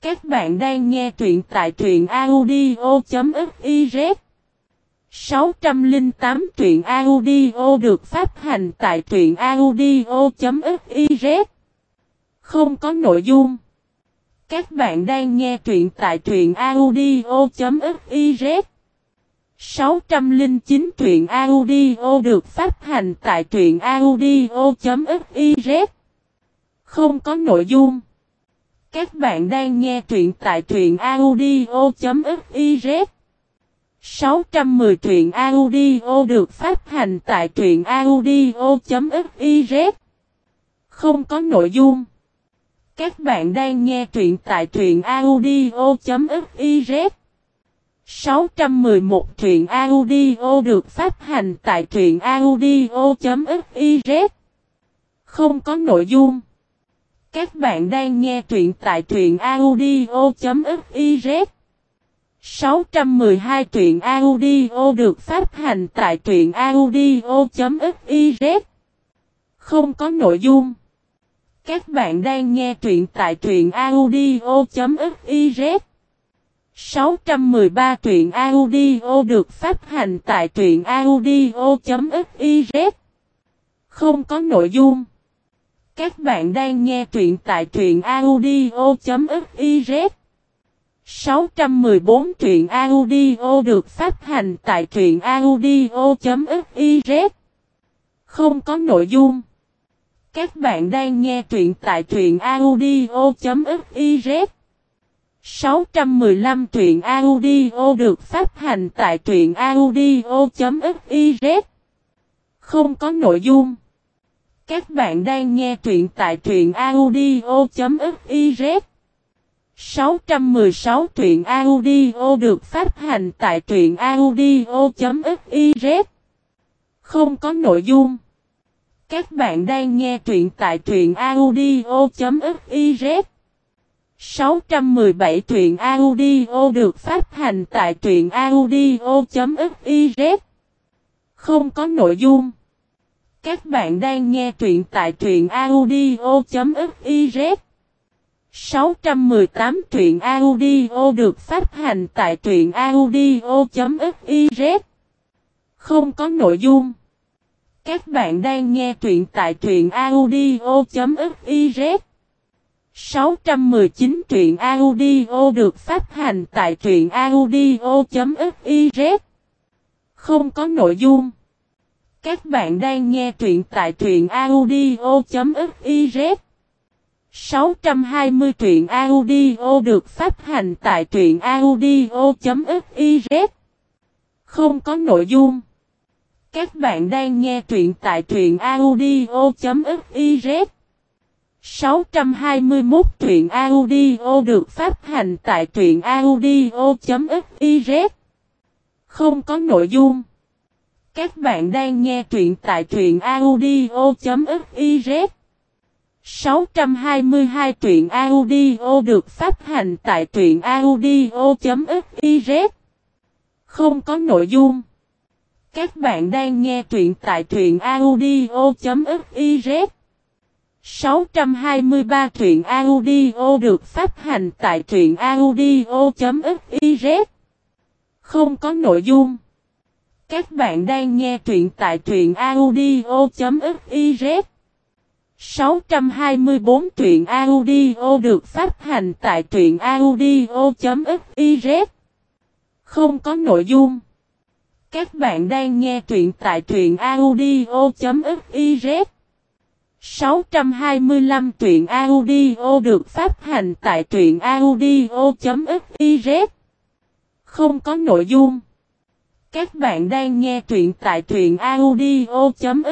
Các bạn đang nghe truyện tại truyện audio.fiz 608 truyện audio được phát hành tại truyện audio.fiz Không có nội dung. Các bạn đang nghe truyện tại truyện audio.fiz 609 truyện audio được phát hành tại truyện audio.fiz Không có nội dung. Các bạn đang nghe truyện tại truyện audio.fiz 610 truyện audio được phát hành tại truyện audio.fiz Không có nội dung. Các bạn đang nghe truyện tại truyện audio.fiz 611 truyện audio được phát hành tại truyện audio.fiz Không có nội dung. Các bạn đang nghe truyện tại truyện audio.fiz 612 truyện audio được phát hành tại truyện audio.fiz Không có nội dung. Các bạn đang nghe truyện tại truyện audio.fiz 613 truyện audio được phát hành tại truyện audio.fiz Không có nội dung. Các bạn đang nghe truyện tại truyện audio.fiz 614 truyện audio được phát hành tại truyện audio.fiz Không có nội dung. Các bạn đang nghe truyện tại truyện audio.fiz 615 truyện audio được phát hành tại truyện audio.fiz Không có nội dung. Các bạn đang nghe truyện tại truyện audio.fiz 616 truyện audio được phát hành tại truyện audio.fiz Không có nội dung. Các bạn đang nghe truyện tại truyện audio.fiz 617 truyện audio được phát hành tại truyện audio.fiz Không có nội dung. Các bạn đang nghe truyện tại truyện audio.fiz 618 truyện audio được phát hành tại truyện audio.fiz Không có nội dung. Các bạn đang nghe truyện tại truyện audio.fiz 619 truyện audio được phát hành tại truyện audio.fiz Không có nội dung. Các bạn đang nghe truyện tại truyện audio.fiz 620 truyện audio được phát hành tại truyện audio.fiz Không có nội dung. Các bạn đang nghe truyện tại truyện audio.fiz 621 truyện audio được phát hành tại truyện audio.fiz Không có nội dung. Các bạn đang nghe truyện tại truyện audio.fiz 622 truyện audio được phát hành tại truyện audio.fiz Không có nội dung. Các bạn đang nghe truyện tại truyện audio.fiz 623 truyện audio được phát hành tại truyện audio.fiz Không có nội dung. Các bạn đang nghe truyện tại truyện audio.fiz 624 truyện audio được phát hành tại truyện audio.fiz Không có nội dung. Các bạn đang nghe truyện tại truyện audio.fiz 625 truyện audio được phát hành tại truyện audio.fiz Không có nội dung. Các bạn đang nghe truyện tại truyện audio.fiz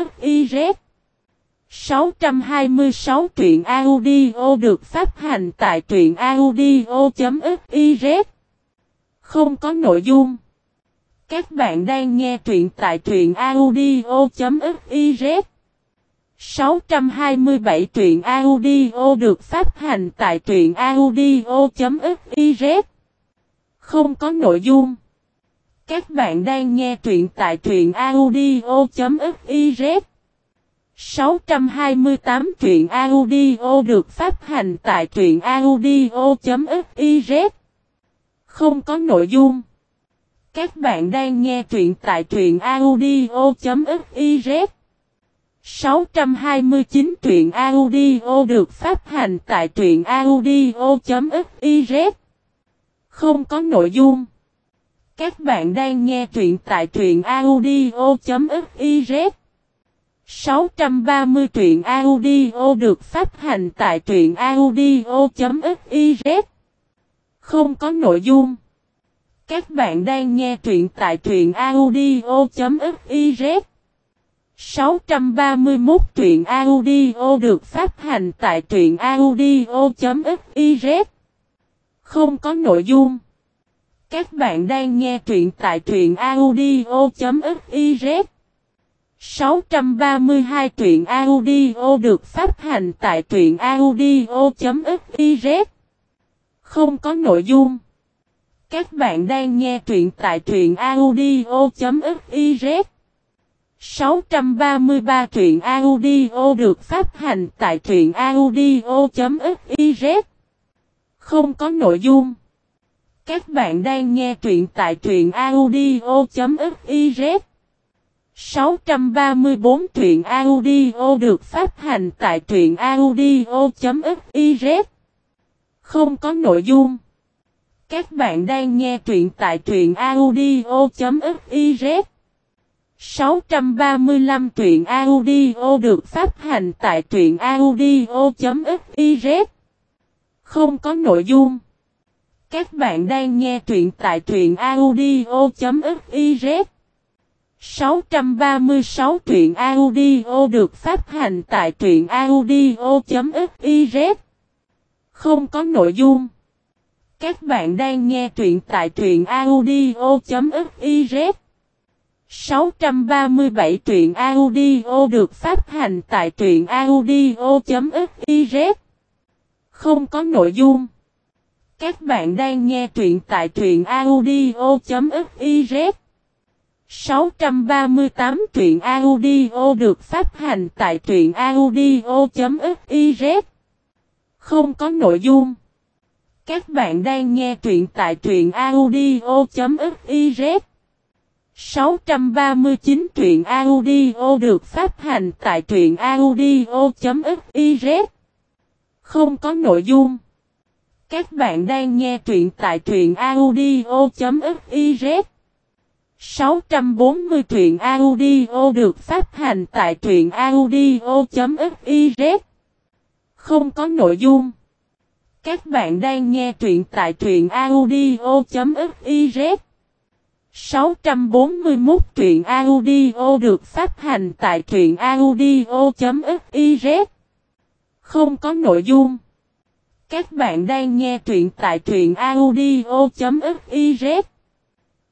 626 truyện audio được phát hành tại truyện audio.fiz Không có nội dung. Các bạn đang nghe truyện tại truyện audio.fiz 627 truyện audio được phát hành tại truyện audio.fiz Không có nội dung. Các bạn đang nghe truyện tại truyện audio.fiz 628 truyện audio được phát hành tại truyện audio.fiz Không có nội dung. Các bạn đang nghe truyện tại truyện audio.fiz 629 truyện audio được phát hành tại truyện audio.fiz Không có nội dung. Các bạn đang nghe truyện tại truyện audio.fiz 630 truyện audio được phát hành tại truyện audio.fiz Không có nội dung. Các bạn đang nghe truyện tại truyện audio.fiz 631 truyện audio được phát hành tại truyện audio.fiz Không có nội dung. Các bạn đang nghe truyện tại truyện audio.fiz 632 truyện audio được phát hành tại truyện audio.fiz Không có nội dung. Các bạn đang nghe truyện tại truyện audio.fiz 633 truyện audio được phát hành tại truyện audio.fiz Không có nội dung. Các bạn đang nghe truyện tại truyện audio.fiz 634 truyện audio được phát hành tại truyện audio.fiz Không có nội dung. Các bạn đang nghe truyện tại truyện audio.fiz 635 truyện audio được phát hành tại truyện audio.fiz Không có nội dung. Các bạn đang nghe truyện tại truyện audio.fiz 636 truyện audio được phát hành tại truyện audio.fiz Không có nội dung. Các bạn đang nghe truyện tại truyện audio.fiz 637 truyện audio được phát hành tại truyện audio.fiz Không có nội dung. Các bạn đang nghe truyện tại truyện audio.fiz 638 truyện audio được phát hành tại truyện audio.fiz Không có nội dung. Các bạn đang nghe truyện tại truyện audio.fiz 639 truyện audio được phát hành tại truyện audio.fiz Không có nội dung. Các bạn đang nghe truyện tại truyện audio.fiz 640 truyện audio được phát hành tại truyện audio.fiz Không có nội dung. Các bạn đang nghe truyện tại truyện audio.fiz 641 truyện audio được phát hành tại truyện audio.fiz Không có nội dung. Các bạn đang nghe truyện tại truyện audio.fiz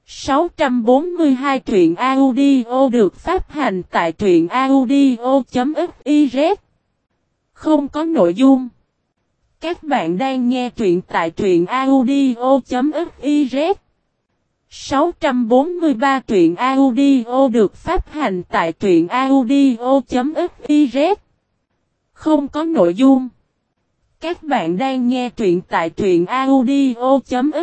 642 truyện audio được phát hành tại truyện audio.fiz Không có nội dung. Các bạn đang nghe truyện tại truyện audio.fiz 643 truyện audio được phát hành tại truyện audio.fiz Không có nội dung. Các bạn đang nghe truyện tại truyện audio.fiz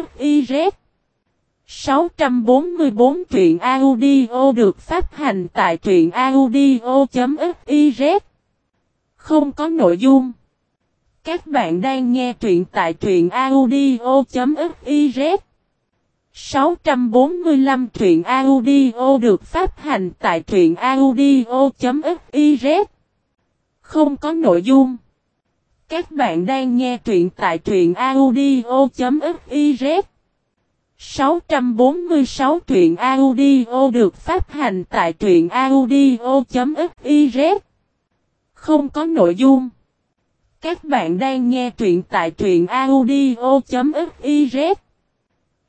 644 truyện audio được phát hành tại truyện audio.fiz Không có nội dung. Các bạn đang nghe truyện tại truyện audio.fiz 645 truyện audio được phát hành tại truyện audio.fiz Không có nội dung. Các bạn đang nghe truyện tại truyện audio.fiz 646 truyện audio được phát hành tại truyện audio.fiz Không có nội dung. Các bạn đang nghe truyện tại truyện audio.fiz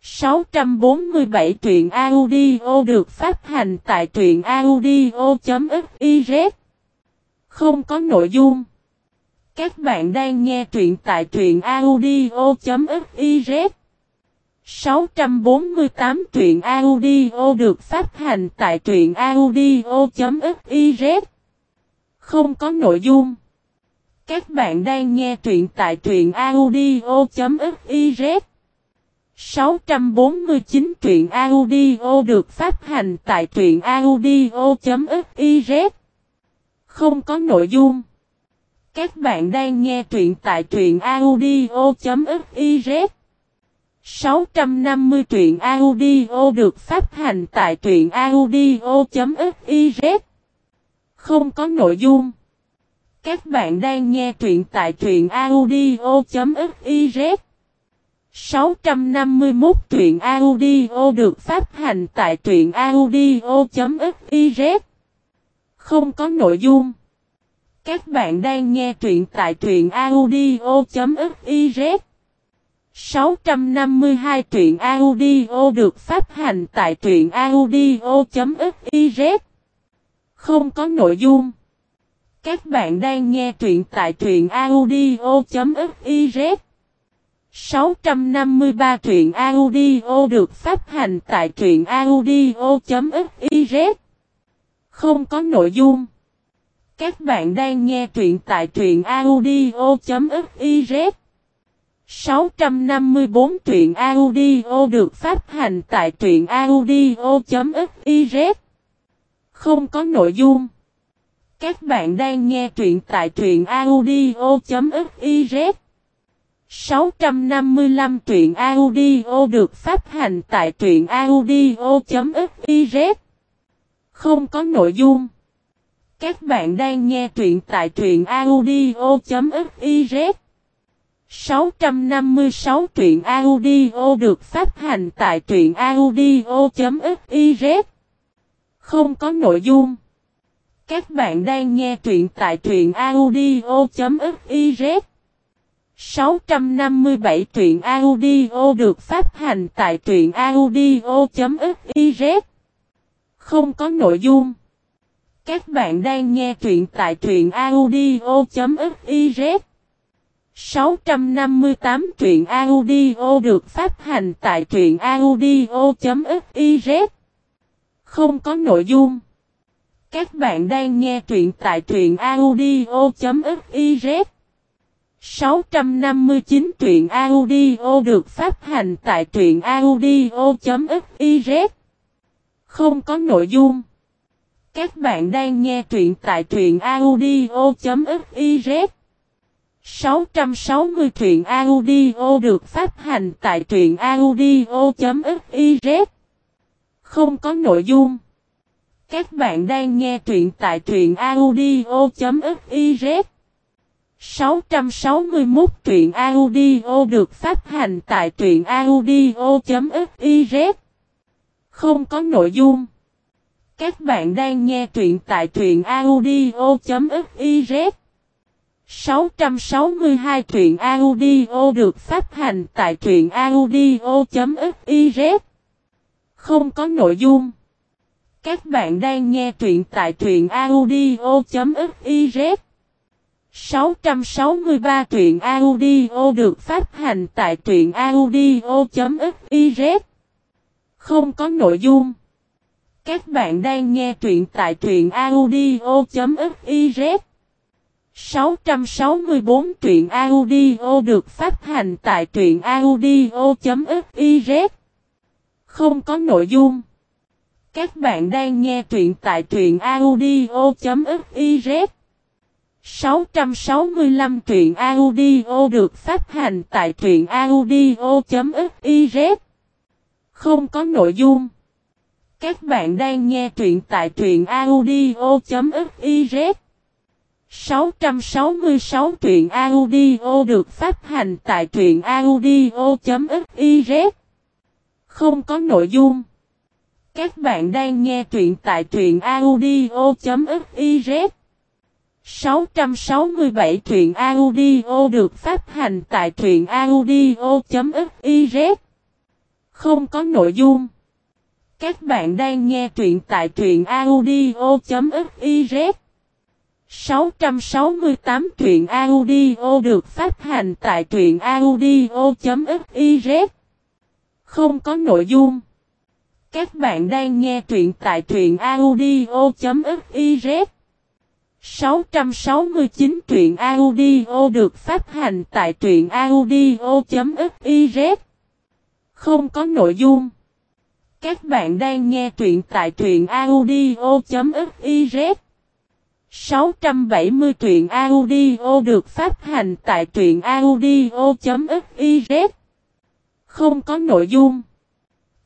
647 truyện audio được phát hành tại truyện audio.fiz Không có nội dung. Các bạn đang nghe truyện tại truyện audio.fiz 648 truyện audio được phát hành tại truyện audio.fiz Không có nội dung. Các bạn đang nghe truyện tại truyện audio.fiz 649 truyện audio được phát hành tại truyện audio.fiz Không có nội dung. Các bạn đang nghe truyện tại truyện audio.fiz 650 truyện audio được phát hành tại truyện audio.fiz Không có nội dung. Các bạn đang nghe truyện tại truyện audio.fiz 651 truyện audio được phát hành tại truyện audio.fiz Không có nội dung. Các bạn đang nghe truyện tại truyện audio.fiz 652 truyện audio được phát hành tại truyện audio.fiz Không có nội dung. Các bạn đang nghe truyện tại truyện audio.fiz 653 truyện audio được phát hành tại truyện audio.fiz Không có nội dung. Các bạn đang nghe truyện tại truyện audio.fiz 654 truyện audio được phát hành tại truyện audio.fiz Không có nội dung. Các bạn đang nghe truyện tại truyện audio.fiz 655 truyện audio được phát hành tại truyện audio.fiz Không có nội dung. Các bạn đang nghe truyện tại truyện audio.fiz 656 truyện audio được phát hành tại truyện audio.fiz Không có nội dung. Các bạn đang nghe truyện tại truyện audio.fiz 657 truyện audio được phát hành tại truyện audio.fiz Không có nội dung. Các bạn đang nghe truyện tại truyện audio.fiz 658 truyện audio được phát hành tại truyện audio.fiz Không có nội dung. Các bạn đang nghe truyện tại truyện audio.fiz 659 truyện audio được phát hành tại truyện audio.fiz Không có nội dung. Các bạn đang nghe truyện tại truyện audio.fiz 660 truyện audio được phát hành tại truyện audio.fiz Không có nội dung. Các bạn đang nghe truyện tại truyện audio.fiz 661 truyện audio được phát hành tại truyện audio.fiz Không có nội dung. Các bạn đang nghe truyện tại truyện audio.fiz 662 truyện audio được phát hành tại truyện audio.fiz Không có nội dung. Các bạn đang nghe truyện tại truyện audio.fiz 663 truyện audio được phát hành tại truyện audio.fiz Không có nội dung. Các bạn đang nghe truyện tại truyện audio.fiz 664 truyện audio được phát hành tại truyện audio.fiz Không có nội dung. Các bạn đang nghe truyện tại truyện audio.fiz 665 truyện audio được phát hành tại truyện audio.fiz Không có nội dung. Các bạn đang nghe truyện tại truyện audio.fiz 666 truyện audio được phát hành tại truyện audio.fiz Không có nội dung. Các bạn đang nghe truyện tại truyện audio.fiz 667 truyện audio được phát hành tại truyện audio.fiz Không có nội dung. Các bạn đang nghe truyện tại truyện audio.fiz 668 truyện audio được phát hành tại truyện audio.fiz Không có nội dung. Các bạn đang nghe truyện tại truyện audio.fiz 669 truyện audio được phát hành tại truyện audio.fiz Không có nội dung. Các bạn đang nghe truyện tại truyện audio.fiz 670 truyện audio được phát hành tại truyện audio.fiz Không có nội dung.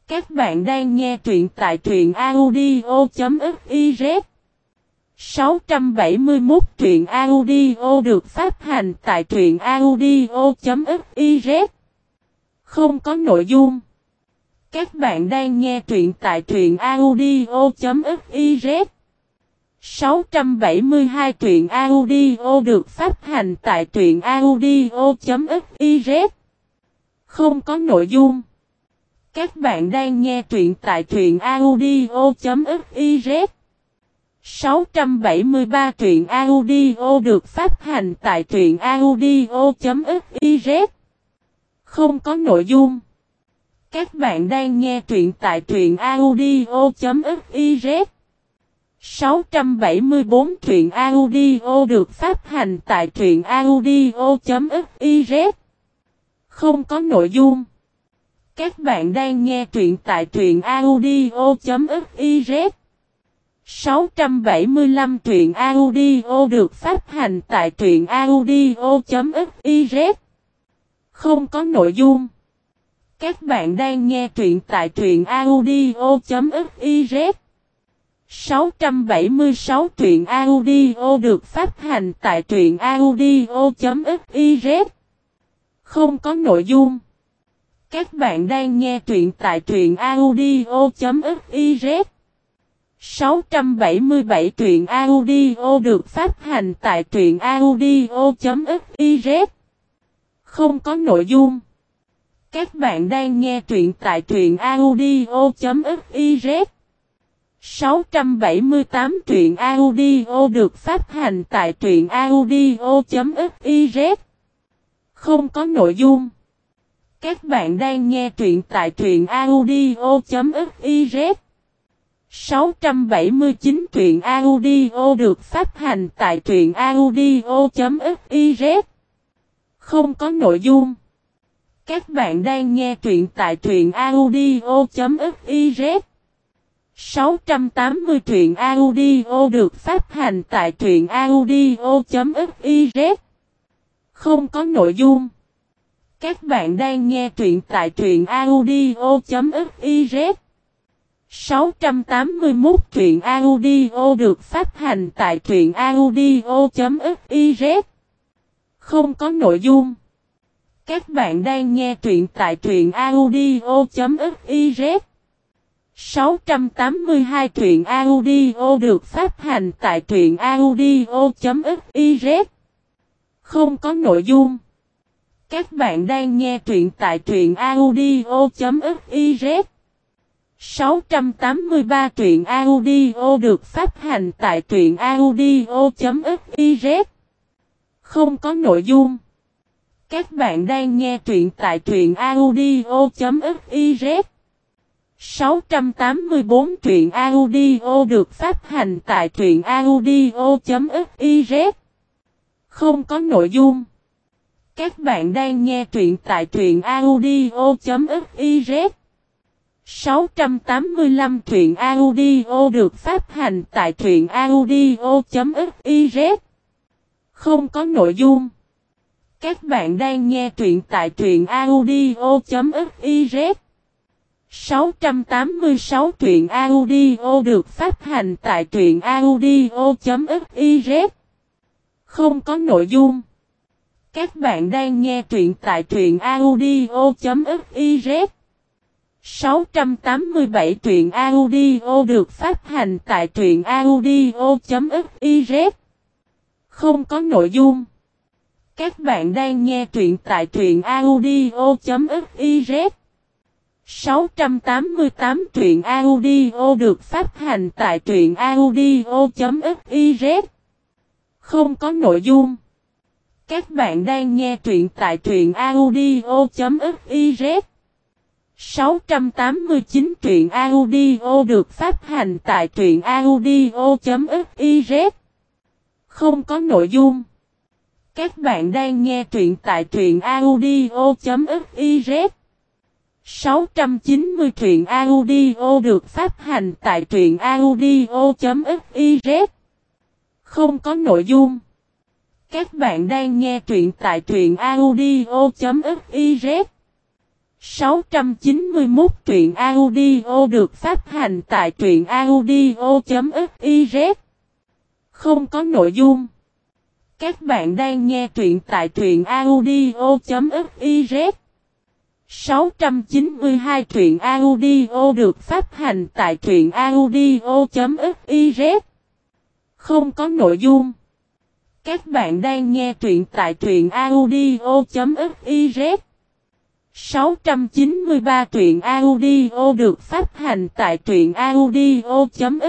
Các bạn đang nghe truyện tại truyện audio.fiz 671 truyện audio được phát hành tại truyện audio.fiz Không có nội dung. Các bạn đang nghe truyện tại truyện audio.fiz 672 truyện audio được phát hành tại truyện audio.fiz Không có nội dung. Các bạn đang nghe truyện tại truyện audio.fiz 673 truyện audio được phát hành tại truyện audio.fiz Không có nội dung. Các bạn đang nghe truyện tại truyện audio.fiz 674 truyện audio được phát hành tại truyện audio.fiz Không có nội dung. Các bạn đang nghe truyện tại truyện audio.fiz 675 truyện audio được phát hành tại truyện audio.fiz Không có nội dung. Các bạn đang nghe truyện tại truyện audio.fiz 676 truyện audio được phát hành tại truyện audio.fiz Không có nội dung. Các bạn đang nghe truyện tại truyện audio.fiz 677 truyện audio được phát hành tại truyện audio.fiz Không có nội dung. Các bạn đang nghe truyện tại truyện audio.fiz 678 truyện audio được phát hành tại truyện audio.fiz Không có nội dung. Các bạn đang nghe truyện tại truyện audio.fiz 679 truyện audio được phát hành tại truyện audio.fiz Không có nội dung. Các bạn đang nghe truyện tại truyện audio.fiz 680 truyện audio được phát hành tại truyện audio.fiz Không có nội dung. Các bạn đang nghe truyện tại truyện audio.fiz 681 truyện audio được phát hành tại truyện audio.fiz Không có nội dung. Các bạn đang nghe truyện tại truyện audio.fiz 682 truyện audio được phát hành tại truyện audio.fiz Không có nội dung. Các bạn đang nghe truyện tại truyện audio.fiz 683 truyện audio được phát hành tại truyện audio.fiz Không có nội dung. Các bạn đang nghe truyện tại truyện audio.fiz 684 truyện audio được phát hành tại truyện audio.fiz Không có nội dung. Các bạn đang nghe truyện tại truyện audio.fiz 685 truyện audio được phát hành tại truyện audio.fiz Không có nội dung. Các bạn đang nghe truyện tại truyện audio.fiz 686 truyện audio được phát hành tại truyện audio.fiz Không có nội dung. Các bạn đang nghe truyện tại truyện audio.fiz 687 truyện audio được phát hành tại truyện audio.fiz Không có nội dung. Các bạn đang nghe truyện tại truyện audio.fiz 688 truyện audio được phát hành tại truyện audio.fiz Không có nội dung. Các bạn đang nghe truyện tại truyện audio.fiz 689 truyện audio được phát hành tại truyện audio.fiz Không có nội dung. Các bạn đang nghe truyện tại truyện audio.fiz 690 truyện audio được phát hành tại truyện audio.fiz Không có nội dung. Các bạn đang nghe truyện tại truyện audio.fiz 691 truyện audio được phát hành tại truyện audio.fiz Không có nội dung. Các bạn đang nghe truyện tại truyện audio.fiz 692 truyện audio được phát hành tại truyện audio.fiz Không có nội dung. Các bạn đang nghe truyện tại truyện audio.fiz 693 truyện audio được phát hành tại truyện audio.fiz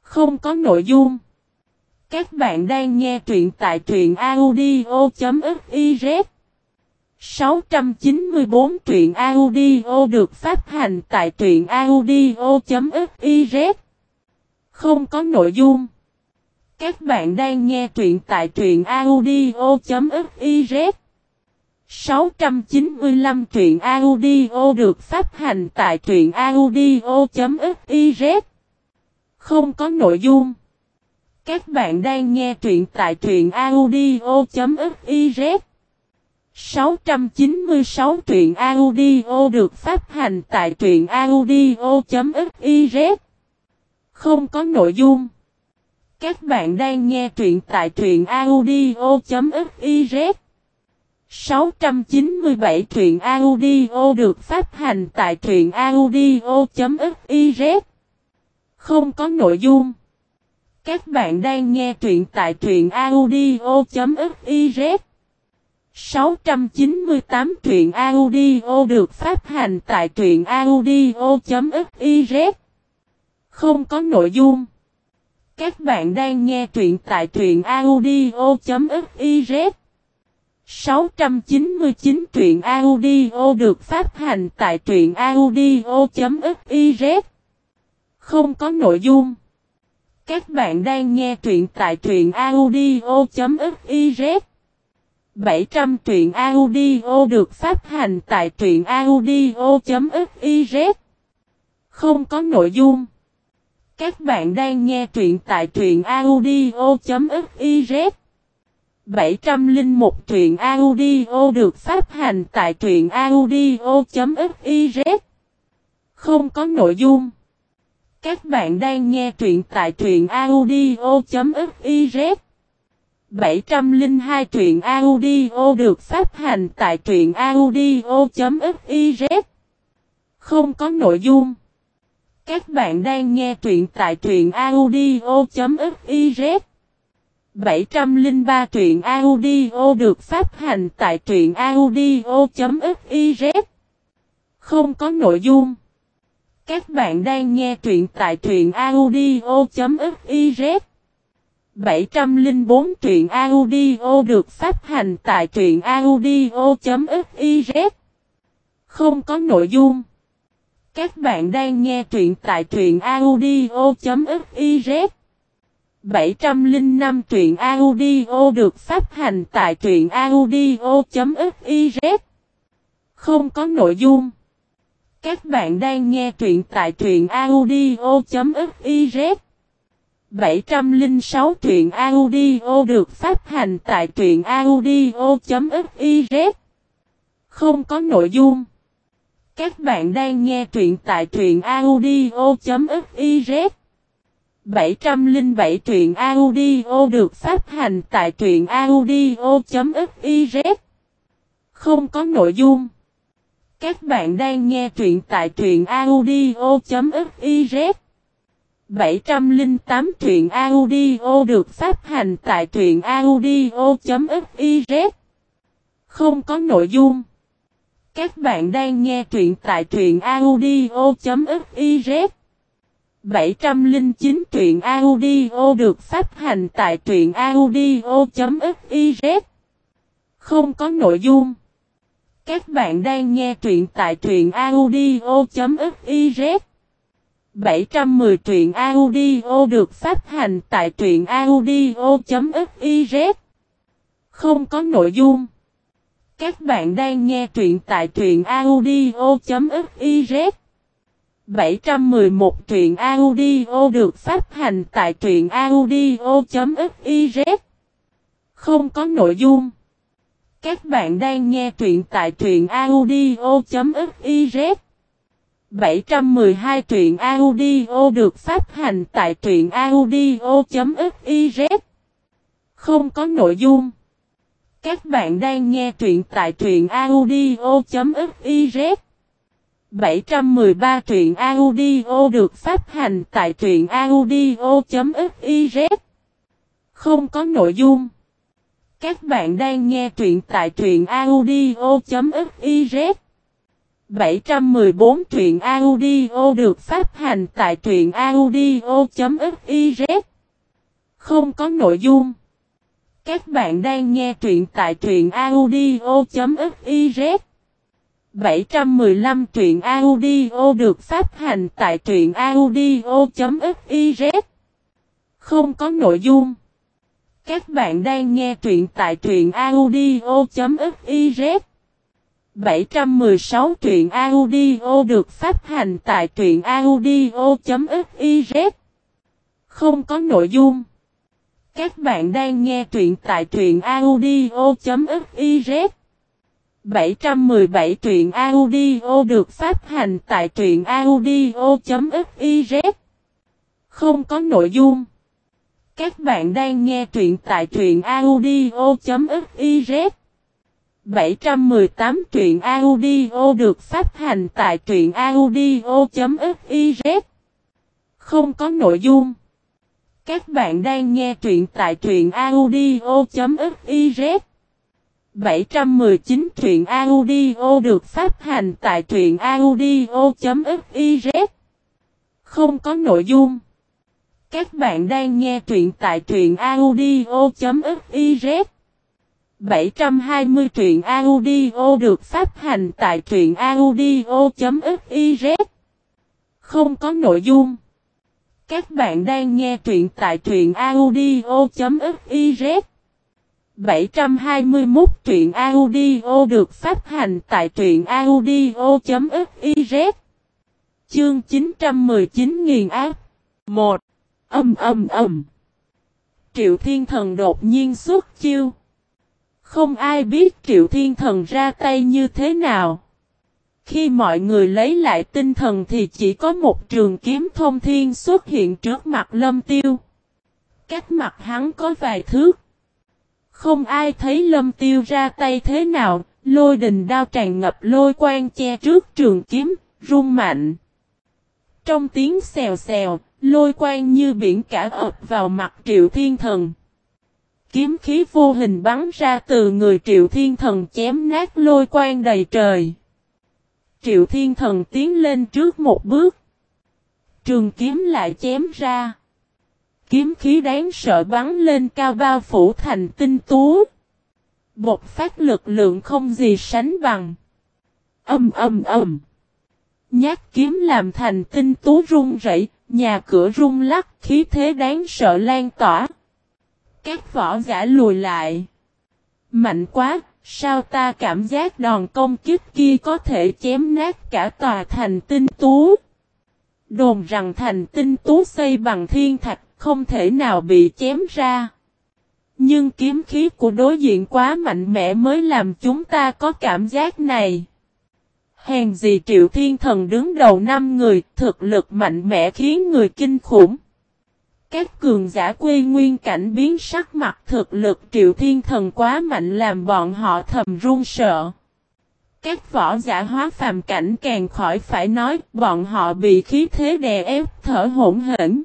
Không có nội dung. Các bạn đang nghe truyện tại truyện audio.fiz 694 truyện audio được phát hành tại truyện audio.fiz Không có nội dung. Các bạn đang nghe truyện tại truyện audio.fiz 695 truyện audio được phát hành tại truyện audio.fiz Không có nội dung. Các bạn đang nghe truyện tại truyện audio.fiz 696 truyện audio được phát hành tại truyện audio.fiz Không có nội dung. Các bạn đang nghe truyện tại truyện audio.fiz 697 truyện audio được phát hành tại truyện audio.fiz Không có nội dung. Các bạn đang nghe truyện tại truyện audio.fiz 698 truyện audio được phát hành tại truyện audio.fiz Không có nội dung. Các bạn đang nghe truyện tại truyện audio.fiz 699 truyện audio được phát hành tại truyện audio.fiz Không có nội dung. Các bạn đang nghe truyện tại truyện audio.fiz 700 truyện audio được phát hành tại truyện audio.fiz Không có nội dung. Các bạn đang nghe truyện tại truyện audio.fiz 701 truyện audio được phát hành tại truyện audio.fiz Không có nội dung. Các bạn đang nghe truyện tại truyện audio.fiz 702 truyện audio được phát hành tại truyện audio.fiz Không có nội dung. Các bạn đang nghe truyện tại truyện audio.fiz 703 truyện audio được phát hành tại truyện audio.fiz Không có nội dung. Các bạn đang nghe truyện tại truyện audio.fiz 704 truyện audio được phát hành tại truyện audio.fiz Không có nội dung. Các bạn đang nghe truyện tại truyện audio.fiz 705 truyện audio được phát hành tại truyện audio.fiz Không có nội dung. Các bạn đang nghe truyện tại truyện audio.fiz 706 truyện audio được phát hành tại truyện audio.fiz Không có nội dung. Các bạn đang nghe truyện tại truyện audio.fiz 707 truyện audio được phát hành tại truyện audio.fiz Không có nội dung. Các bạn đang nghe truyện tại truyện audio.fiz 708 truyện audio được phát hành tại truyện audio.fiz Không có nội dung. Các bạn đang nghe truyện tại truyện audio.fiz 709 truyện audio được phát hành tại truyện audio.fiz Không có nội dung. Các bạn đang nghe truyện tại truyện audio.fiz 710 truyện audio được phát hành tại truyện audio.fiz Không có nội dung. Các bạn đang nghe truyện tại truyện audio.fiz 711 truyện audio được phát hành tại truyện audio.fiz Không có nội dung. Các bạn đang nghe truyện tại truyện audio.fiz 712 truyện audio được phát hành tại truyện audio.fiz Không có nội dung. Các bạn đang nghe truyện tại truyện audio.fiz 713 truyện audio được phát hành tại truyện audio.fiz Không có nội dung. Các bạn đang nghe truyện tại truyện audio.fiz 714 truyện audio được phát hành tại truyện audio.fiz Không có nội dung. Các bạn đang nghe truyện tại truyện audio.fiz 715 truyện audio được phát hành tại truyện audio.fiz Không có nội dung. Các bạn đang nghe truyện tại truyện audio.fiz 716 truyện audio được phát hành tại truyện audio.fiz Không có nội dung. Các bạn đang nghe truyện tại truyện audio.fiz 717 truyện audio được phát hành tại truyện audio.fiz Không có nội dung. Các bạn đang nghe truyện tại truyện audio.fiz 718 truyện audio được phát hành tại truyện audio.fiz Không có nội dung. Các bạn đang nghe truyện tại truyện audio.fiz 719 truyện audio được phát hành tại truyện audio.fiz Không có nội dung. Các bạn đang nghe truyện tại truyện audio.fiz 720 truyện audio được phát hành tại truyện audio.fiz Không có nội dung. Các bạn đang nghe truyện tại truyện audio.fiz 721 truyện audio được phát hành tại truyện audio.fiz Chương 919 nghiền áp 1. Âm âm âm. Triệu Thiên Thần đột nhiên xuất chiêu. Không ai biết Triệu Thiên Thần ra tay như thế nào Khi mọi người lấy lại tinh thần thì chỉ có một trường kiếm thông thiên xuất hiện trước mặt lâm tiêu Cách mặt hắn có vài thước không ai thấy lâm tiêu ra tay thế nào, lôi đình đao tràn ngập lôi quang che trước trường kiếm, rung mạnh. Trong tiếng xèo xèo, lôi quang như biển cả ập vào mặt triệu thiên thần. Kiếm khí vô hình bắn ra từ người triệu thiên thần chém nát lôi quang đầy trời. Triệu thiên thần tiến lên trước một bước. Trường kiếm lại chém ra kiếm khí đáng sợ bắn lên cao bao phủ thành tinh tú. Một phát lực lượng không gì sánh bằng. Âm âm âm. Nhát kiếm làm thành tinh tú rung rẩy, nhà cửa rung lắc, khí thế đáng sợ lan tỏa. Các võ giả lùi lại. Mạnh quá, sao ta cảm giác đòn công kích kia có thể chém nát cả tòa thành tinh tú. Đồn rằng thành tinh tú xây bằng thiên thạch không thể nào bị chém ra. Nhưng kiếm khí của đối diện quá mạnh mẽ mới làm chúng ta có cảm giác này. Hèn gì triệu thiên thần đứng đầu năm người, thực lực mạnh mẽ khiến người kinh khủng. Các cường giả quê nguyên cảnh biến sắc mặt thực lực triệu thiên thần quá mạnh làm bọn họ thầm run sợ. Các võ giả hóa phàm cảnh càng khỏi phải nói, bọn họ bị khí thế đè ép thở hỗn hển.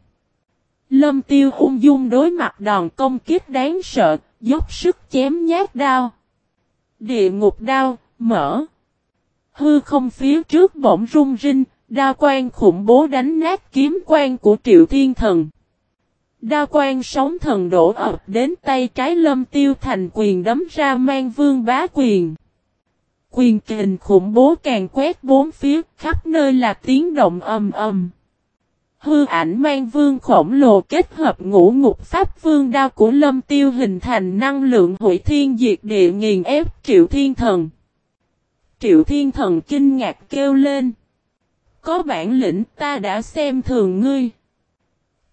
Lâm tiêu ung dung đối mặt đòn công kích đáng sợ, dốc sức chém nhát đao. Địa ngục đao, mở. Hư không phía trước bỗng rung rinh, đao quan khủng bố đánh nát kiếm quan của Triệu Thiên Thần đa quan sóng thần đổ ập đến tay trái lâm tiêu thành quyền đấm ra mang vương bá quyền. Quyền kình khủng bố càng quét bốn phía, khắp nơi là tiếng động ầm ầm. Hư ảnh mang vương khổng lồ kết hợp ngũ ngục pháp vương đao của lâm tiêu hình thành năng lượng hủy thiên diệt địa nghiền ép triệu thiên thần. Triệu thiên thần kinh ngạc kêu lên. Có bản lĩnh ta đã xem thường ngươi.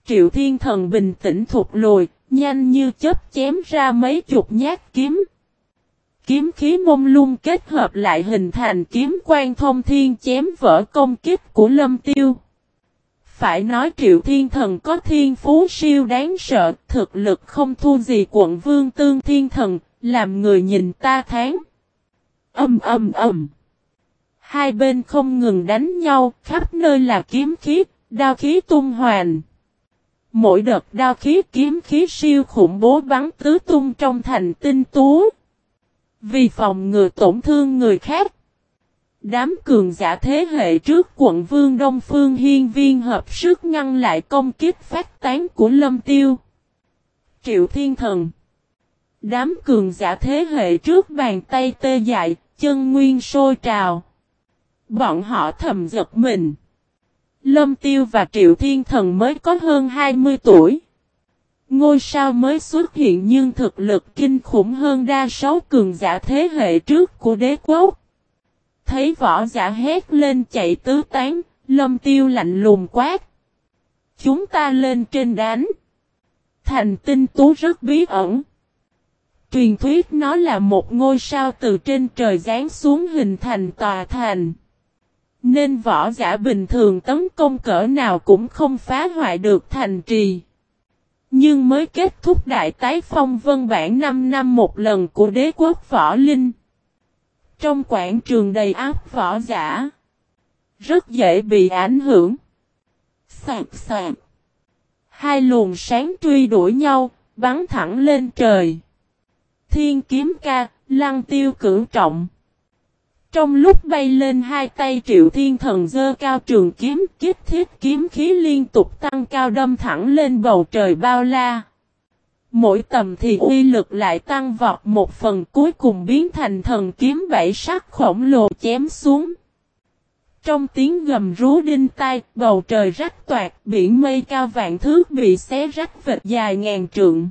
Triệu thiên thần bình tĩnh thụt lùi, nhanh như chớp chém ra mấy chục nhát kiếm. Kiếm khí mông lung kết hợp lại hình thành kiếm quan thông thiên chém vỡ công kích của lâm tiêu. Phải nói triệu thiên thần có thiên phú siêu đáng sợ, thực lực không thua gì quận vương tương thiên thần, làm người nhìn ta tháng. Âm âm âm. Hai bên không ngừng đánh nhau, khắp nơi là kiếm khí, đao khí tung hoành Mỗi đợt đao khí kiếm khí siêu khủng bố bắn tứ tung trong thành tinh tú. Vì phòng ngừa tổn thương người khác. Đám cường giả thế hệ trước quận vương Đông Phương Hiên Viên hợp sức ngăn lại công kích phát tán của Lâm Tiêu. Triệu Thiên Thần Đám cường giả thế hệ trước bàn tay tê dại, chân nguyên sôi trào. Bọn họ thầm giật mình. Lâm Tiêu và Triệu Thiên Thần mới có hơn 20 tuổi. Ngôi sao mới xuất hiện nhưng thực lực kinh khủng hơn đa số cường giả thế hệ trước của đế quốc. Thấy võ giả hét lên chạy tứ tán, lâm tiêu lạnh lùng quát. Chúng ta lên trên đánh. Thành tinh tú rất bí ẩn. Truyền thuyết nó là một ngôi sao từ trên trời giáng xuống hình thành tòa thành. Nên võ giả bình thường tấn công cỡ nào cũng không phá hoại được thành trì. Nhưng mới kết thúc đại tái phong vân bản 5 năm một lần của đế quốc võ linh. Trong quảng trường đầy áp võ giả. Rất dễ bị ảnh hưởng. Sạc sạc. Hai luồng sáng truy đuổi nhau, bắn thẳng lên trời. Thiên kiếm ca, lăng tiêu cử trọng. Trong lúc bay lên hai tay triệu thiên thần dơ cao trường kiếm, kích thiết kiếm khí liên tục tăng cao đâm thẳng lên bầu trời bao la. Mỗi tầm thì uy lực lại tăng vọt một phần cuối cùng biến thành thần kiếm bảy sắc khổng lồ chém xuống. Trong tiếng gầm rú đinh tai, bầu trời rách toạt, biển mây cao vạn thước bị xé rách vệt dài ngàn trượng.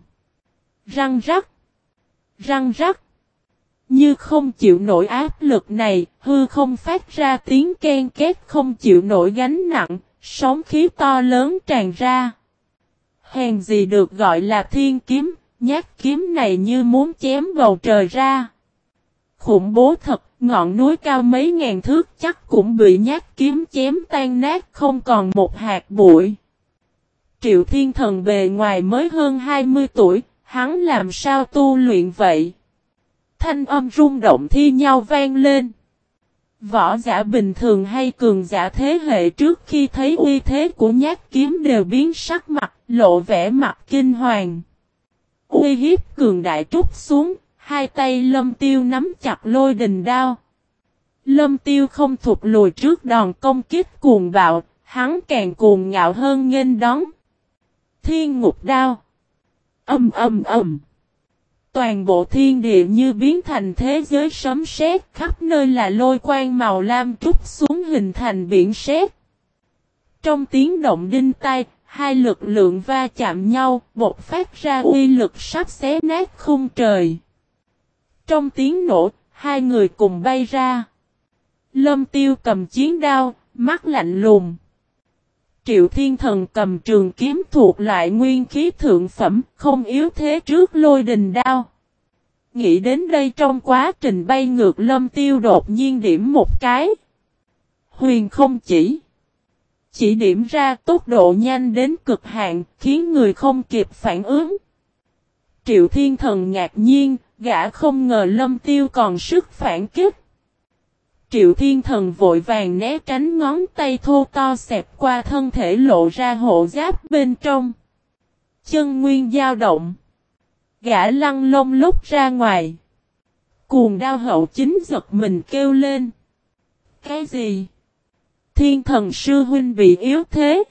Răng rắc, răng rắc. Như không chịu nổi áp lực này, hư không phát ra tiếng ken két không chịu nổi gánh nặng, sóng khí to lớn tràn ra. Hèn gì được gọi là thiên kiếm, nhát kiếm này như muốn chém bầu trời ra. Khủng bố thật, ngọn núi cao mấy ngàn thước chắc cũng bị nhát kiếm chém tan nát không còn một hạt bụi. Triệu thiên thần bề ngoài mới hơn 20 tuổi, hắn làm sao tu luyện vậy? Thanh âm rung động thi nhau vang lên. Võ giả bình thường hay cường giả thế hệ trước khi thấy uy thế của nhát kiếm đều biến sắc mặt, lộ vẻ mặt kinh hoàng. Uy hiếp cường đại trút xuống, hai tay lâm tiêu nắm chặt lôi đình đao. Lâm tiêu không thụt lùi trước đòn công kích cuồng bạo, hắn càng cuồng ngạo hơn nghênh đón. Thiên ngục đao. Âm âm âm. Toàn bộ thiên địa như biến thành thế giới sấm sét, khắp nơi là lôi quang màu lam trút xuống hình thành biển sét. Trong tiếng động đinh tai, hai lực lượng va chạm nhau, bột phát ra uy lực sắp xé nát khung trời. Trong tiếng nổ, hai người cùng bay ra. Lâm tiêu cầm chiến đao, mắt lạnh lùng. Triệu Thiên Thần cầm trường kiếm thuộc lại nguyên khí thượng phẩm, không yếu thế trước lôi đình đao. Nghĩ đến đây trong quá trình bay ngược lâm tiêu đột nhiên điểm một cái. Huyền không chỉ. Chỉ điểm ra tốc độ nhanh đến cực hạn, khiến người không kịp phản ứng. Triệu Thiên Thần ngạc nhiên, gã không ngờ lâm tiêu còn sức phản kích. Triệu Thiên Thần vội vàng né tránh ngón tay thô to xẹp qua thân thể lộ ra hộ giáp bên trong. Chân nguyên dao động. Gã lăn lông lúc ra ngoài. Cuồng đao hậu chính giật mình kêu lên. Cái gì? Thiên thần sư huynh bị yếu thế.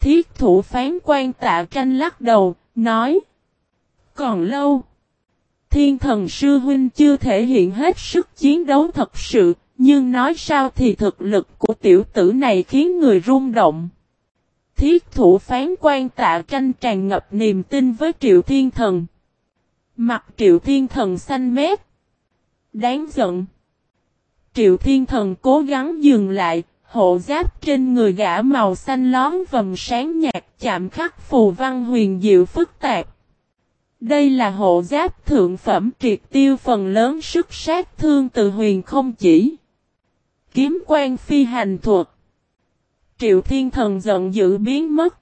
Thiết thủ phán quan tạ tranh lắc đầu, nói. Còn lâu. Thiên thần sư huynh chưa thể hiện hết sức chiến đấu thật sự, nhưng nói sao thì thực lực của tiểu tử này khiến người rung động. Thiết thủ phán quan tạ tranh tràn ngập niềm tin với triệu thiên thần. Mặt triệu thiên thần xanh mét. Đáng giận. Triệu thiên thần cố gắng dừng lại, hộ giáp trên người gã màu xanh lón vầng sáng nhạt chạm khắc phù văn huyền diệu phức tạp. Đây là hộ giáp thượng phẩm triệt tiêu phần lớn sức sát thương từ huyền không chỉ. Kiếm quan phi hành thuật. Triệu thiên thần giận dữ biến mất.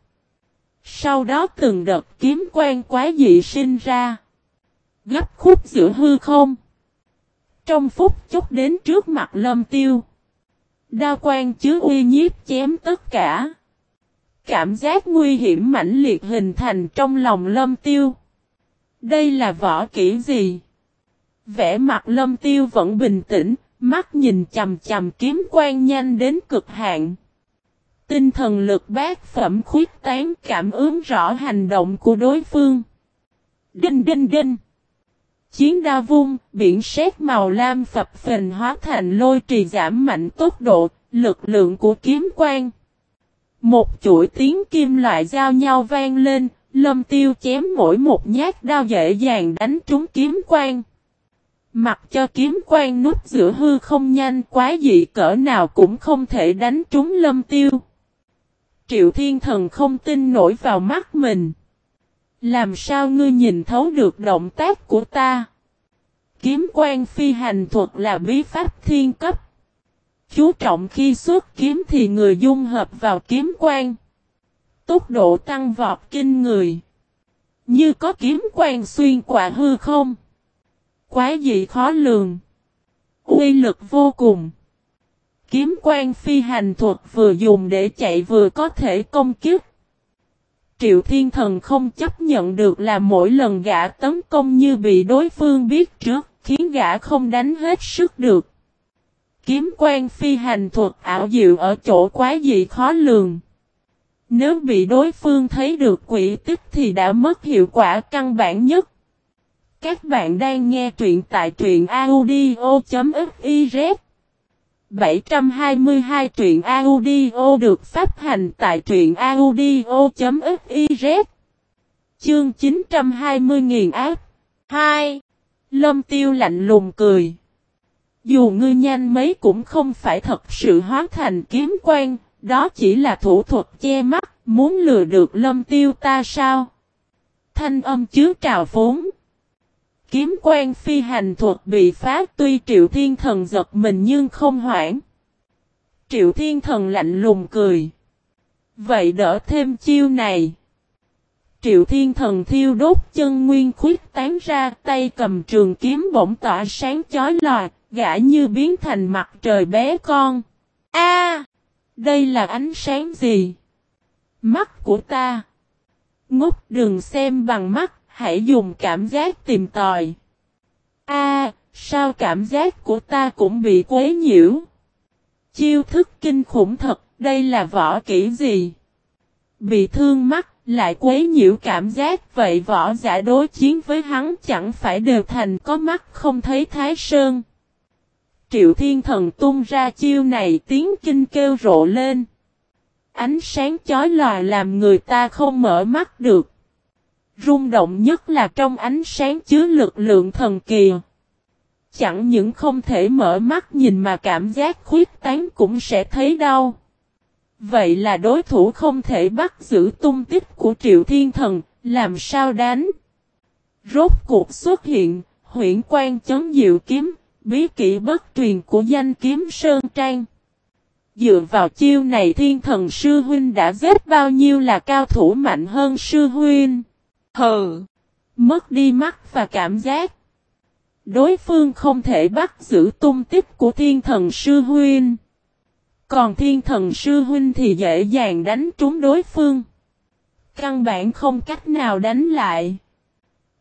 Sau đó từng đợt kiếm quan quá dị sinh ra. Gấp khúc giữa hư không. Trong phút chốc đến trước mặt lâm tiêu. đa quan chứa uy nhiếp chém tất cả. Cảm giác nguy hiểm mãnh liệt hình thành trong lòng lâm tiêu. Đây là võ kỹ gì? Vẽ mặt lâm tiêu vẫn bình tĩnh, mắt nhìn chầm chầm kiếm quan nhanh đến cực hạn. Tinh thần lực bát phẩm khuyết tán cảm ứng rõ hành động của đối phương. Đinh đinh đinh. Chiến đa vung, biển sét màu lam phập phình hóa thành lôi trì giảm mạnh tốc độ, lực lượng của kiếm quang. Một chuỗi tiếng kim loại giao nhau vang lên, lâm tiêu chém mỗi một nhát đao dễ dàng đánh trúng kiếm quang. Mặc cho kiếm quan nút giữa hư không nhanh quá dị, cỡ nào cũng không thể đánh trúng lâm tiêu. Triệu thiên thần không tin nổi vào mắt mình. Làm sao ngươi nhìn thấu được động tác của ta? Kiếm quan phi hành thuật là bí pháp thiên cấp. Chú trọng khi xuất kiếm thì người dung hợp vào kiếm quan. Tốc độ tăng vọt kinh người. Như có kiếm quan xuyên qua hư không. Quá dị khó lường. Uy lực vô cùng. Kiếm quan phi hành thuật vừa dùng để chạy vừa có thể công kiếp. Triệu Thiên Thần không chấp nhận được là mỗi lần gã tấn công như bị đối phương biết trước, khiến gã không đánh hết sức được. Kiếm quan phi hành thuật ảo diệu ở chỗ quá dị khó lường. Nếu bị đối phương thấy được quỷ tích thì đã mất hiệu quả căn bản nhất. Các bạn đang nghe truyện tại truyện audio.fiz 722 truyện audio được phát hành tại truyện audio.fiz Chương 920.000 áp 2. Lâm tiêu lạnh lùng cười. Dù ngươi nhanh mấy cũng không phải thật sự hóa thành kiếm quan, đó chỉ là thủ thuật che mắt, muốn lừa được lâm tiêu ta sao? Thanh âm chứa trào phốn. Kiếm quan phi hành thuật bị phá tuy triệu thiên thần giật mình nhưng không hoảng. Triệu thiên thần lạnh lùng cười. Vậy đỡ thêm chiêu này. Triệu thiên thần thiêu đốt chân nguyên khuyết tán ra tay cầm trường kiếm bỗng tỏa sáng chói lòa, gã như biến thành mặt trời bé con. A, Đây là ánh sáng gì? Mắt của ta. Ngốc đừng xem bằng mắt, hãy dùng cảm giác tìm tòi. A, sao cảm giác của ta cũng bị quấy nhiễu? Chiêu thức kinh khủng thật, đây là võ kỹ gì? Bị thương mắt, lại quấy nhiễu cảm giác, vậy võ giả đối chiến với hắn chẳng phải đều thành có mắt không thấy thái sơn. Triệu thiên thần tung ra chiêu này tiếng kinh kêu rộ lên. Ánh sáng chói lòa làm người ta không mở mắt được. Rung động nhất là trong ánh sáng chứa lực lượng thần kỳ. Chẳng những không thể mở mắt nhìn mà cảm giác khuyết tán cũng sẽ thấy đau. Vậy là đối thủ không thể bắt giữ tung tích của triệu thiên thần, làm sao đánh? Rốt cuộc xuất hiện, huyện quan chấn diệu kiếm, bí kỹ bất truyền của danh kiếm Sơn Trang. Dựa vào chiêu này thiên thần sư huynh đã giết bao nhiêu là cao thủ mạnh hơn sư huynh. Hừ! Mất đi mắt và cảm giác. Đối phương không thể bắt giữ tung tích của thiên thần sư huynh. Còn thiên thần sư huynh thì dễ dàng đánh trúng đối phương. Căn bản không cách nào đánh lại.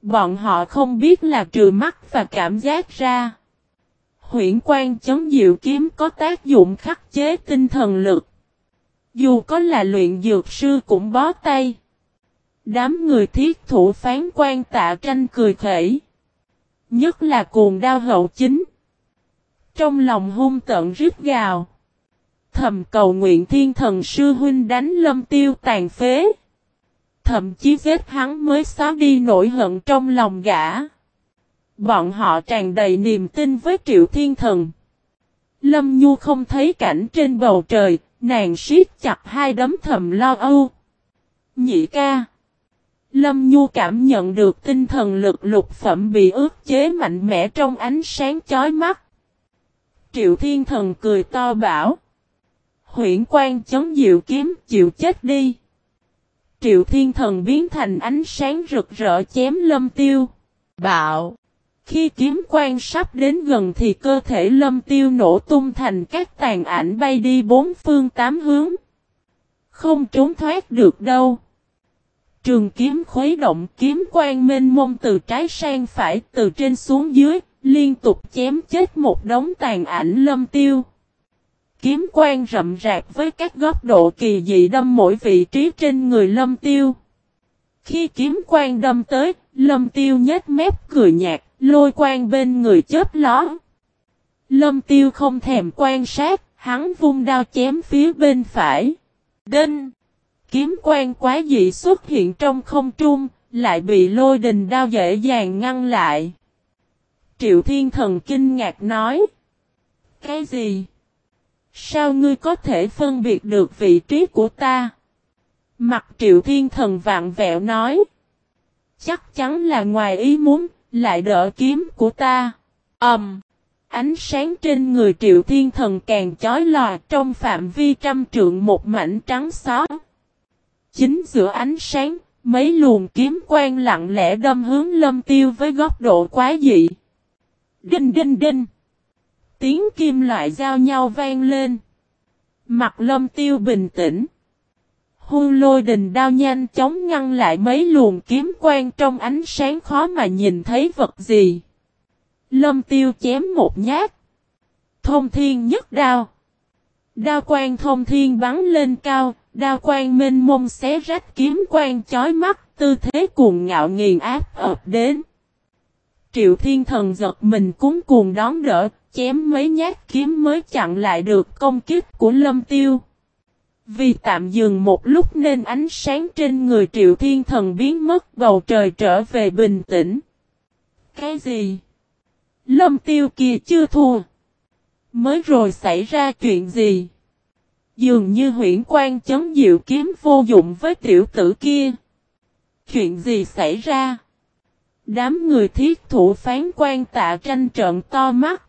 Bọn họ không biết là trừ mắt và cảm giác ra. Huyển quan chấm diệu kiếm có tác dụng khắc chế tinh thần lực. Dù có là luyện dược sư cũng bó tay. Đám người thiết thủ phán quan tạ tranh cười khẩy. Nhất là cuồng đao hậu chính. Trong lòng hung tận rít gào. Thầm cầu nguyện thiên thần sư huynh đánh lâm tiêu tàn phế. Thậm chí vết hắn mới xóa đi nỗi hận trong lòng gã. Bọn họ tràn đầy niềm tin với triệu thiên thần. Lâm Nhu không thấy cảnh trên bầu trời, nàng siết chặt hai đấm thầm lo âu. Nhị ca. Lâm Nhu cảm nhận được tinh thần lực lục phẩm bị ước chế mạnh mẽ trong ánh sáng chói mắt. Triệu Thiên Thần cười to bảo. Huyển quan chấn diệu kiếm, chịu chết đi. Triệu Thiên Thần biến thành ánh sáng rực rỡ chém lâm tiêu. Bạo. Khi kiếm quan sắp đến gần thì cơ thể lâm tiêu nổ tung thành các tàn ảnh bay đi bốn phương tám hướng. Không trốn thoát được đâu. Trường kiếm khuấy động kiếm quan mênh mông từ trái sang phải từ trên xuống dưới, liên tục chém chết một đống tàn ảnh lâm tiêu. Kiếm quan rậm rạc với các góc độ kỳ dị đâm mỗi vị trí trên người lâm tiêu. Khi kiếm quan đâm tới, lâm tiêu nhếch mép cười nhạt, lôi quan bên người chớp ló. Lâm tiêu không thèm quan sát, hắn vung đao chém phía bên phải. Đinh! Kiếm quan quá dị xuất hiện trong không trung, lại bị lôi đình đao dễ dàng ngăn lại. Triệu Thiên Thần kinh ngạc nói. Cái gì? Sao ngươi có thể phân biệt được vị trí của ta? Mặt Triệu Thiên Thần vạn vẹo nói. Chắc chắn là ngoài ý muốn, lại đỡ kiếm của ta. Ẩm. Um, ánh sáng trên người Triệu Thiên Thần càng chói lòa trong phạm vi trăm trượng một mảnh trắng xóa. Chính giữa ánh sáng, mấy luồng kiếm quang lặng lẽ đâm hướng lâm tiêu với góc độ quá dị. Đinh đinh đinh. Tiếng kim loại giao nhau vang lên. Mặt lâm tiêu bình tĩnh. Hưu lôi đình đao nhanh chóng ngăn lại mấy luồng kiếm quang trong ánh sáng khó mà nhìn thấy vật gì. Lâm tiêu chém một nhát. Thông thiên nhất đao. Đao quang thông thiên bắn lên cao, đao quang minh mông xé rách kiếm quang chói mắt, tư thế cuồng ngạo nghiền áp ập đến. Triệu thiên thần giật mình cúng cuồng đón đỡ, chém mấy nhát kiếm mới chặn lại được công kích của lâm tiêu. Vì tạm dừng một lúc nên ánh sáng trên người triệu thiên thần biến mất bầu trời trở về bình tĩnh. Cái gì? Lâm tiêu kia chưa thua. Mới rồi xảy ra chuyện gì? Dường như huyển quan chấn diệu kiếm vô dụng với tiểu tử kia. Chuyện gì xảy ra? Đám người thiết thủ phán quan tạ tranh trận to mắt.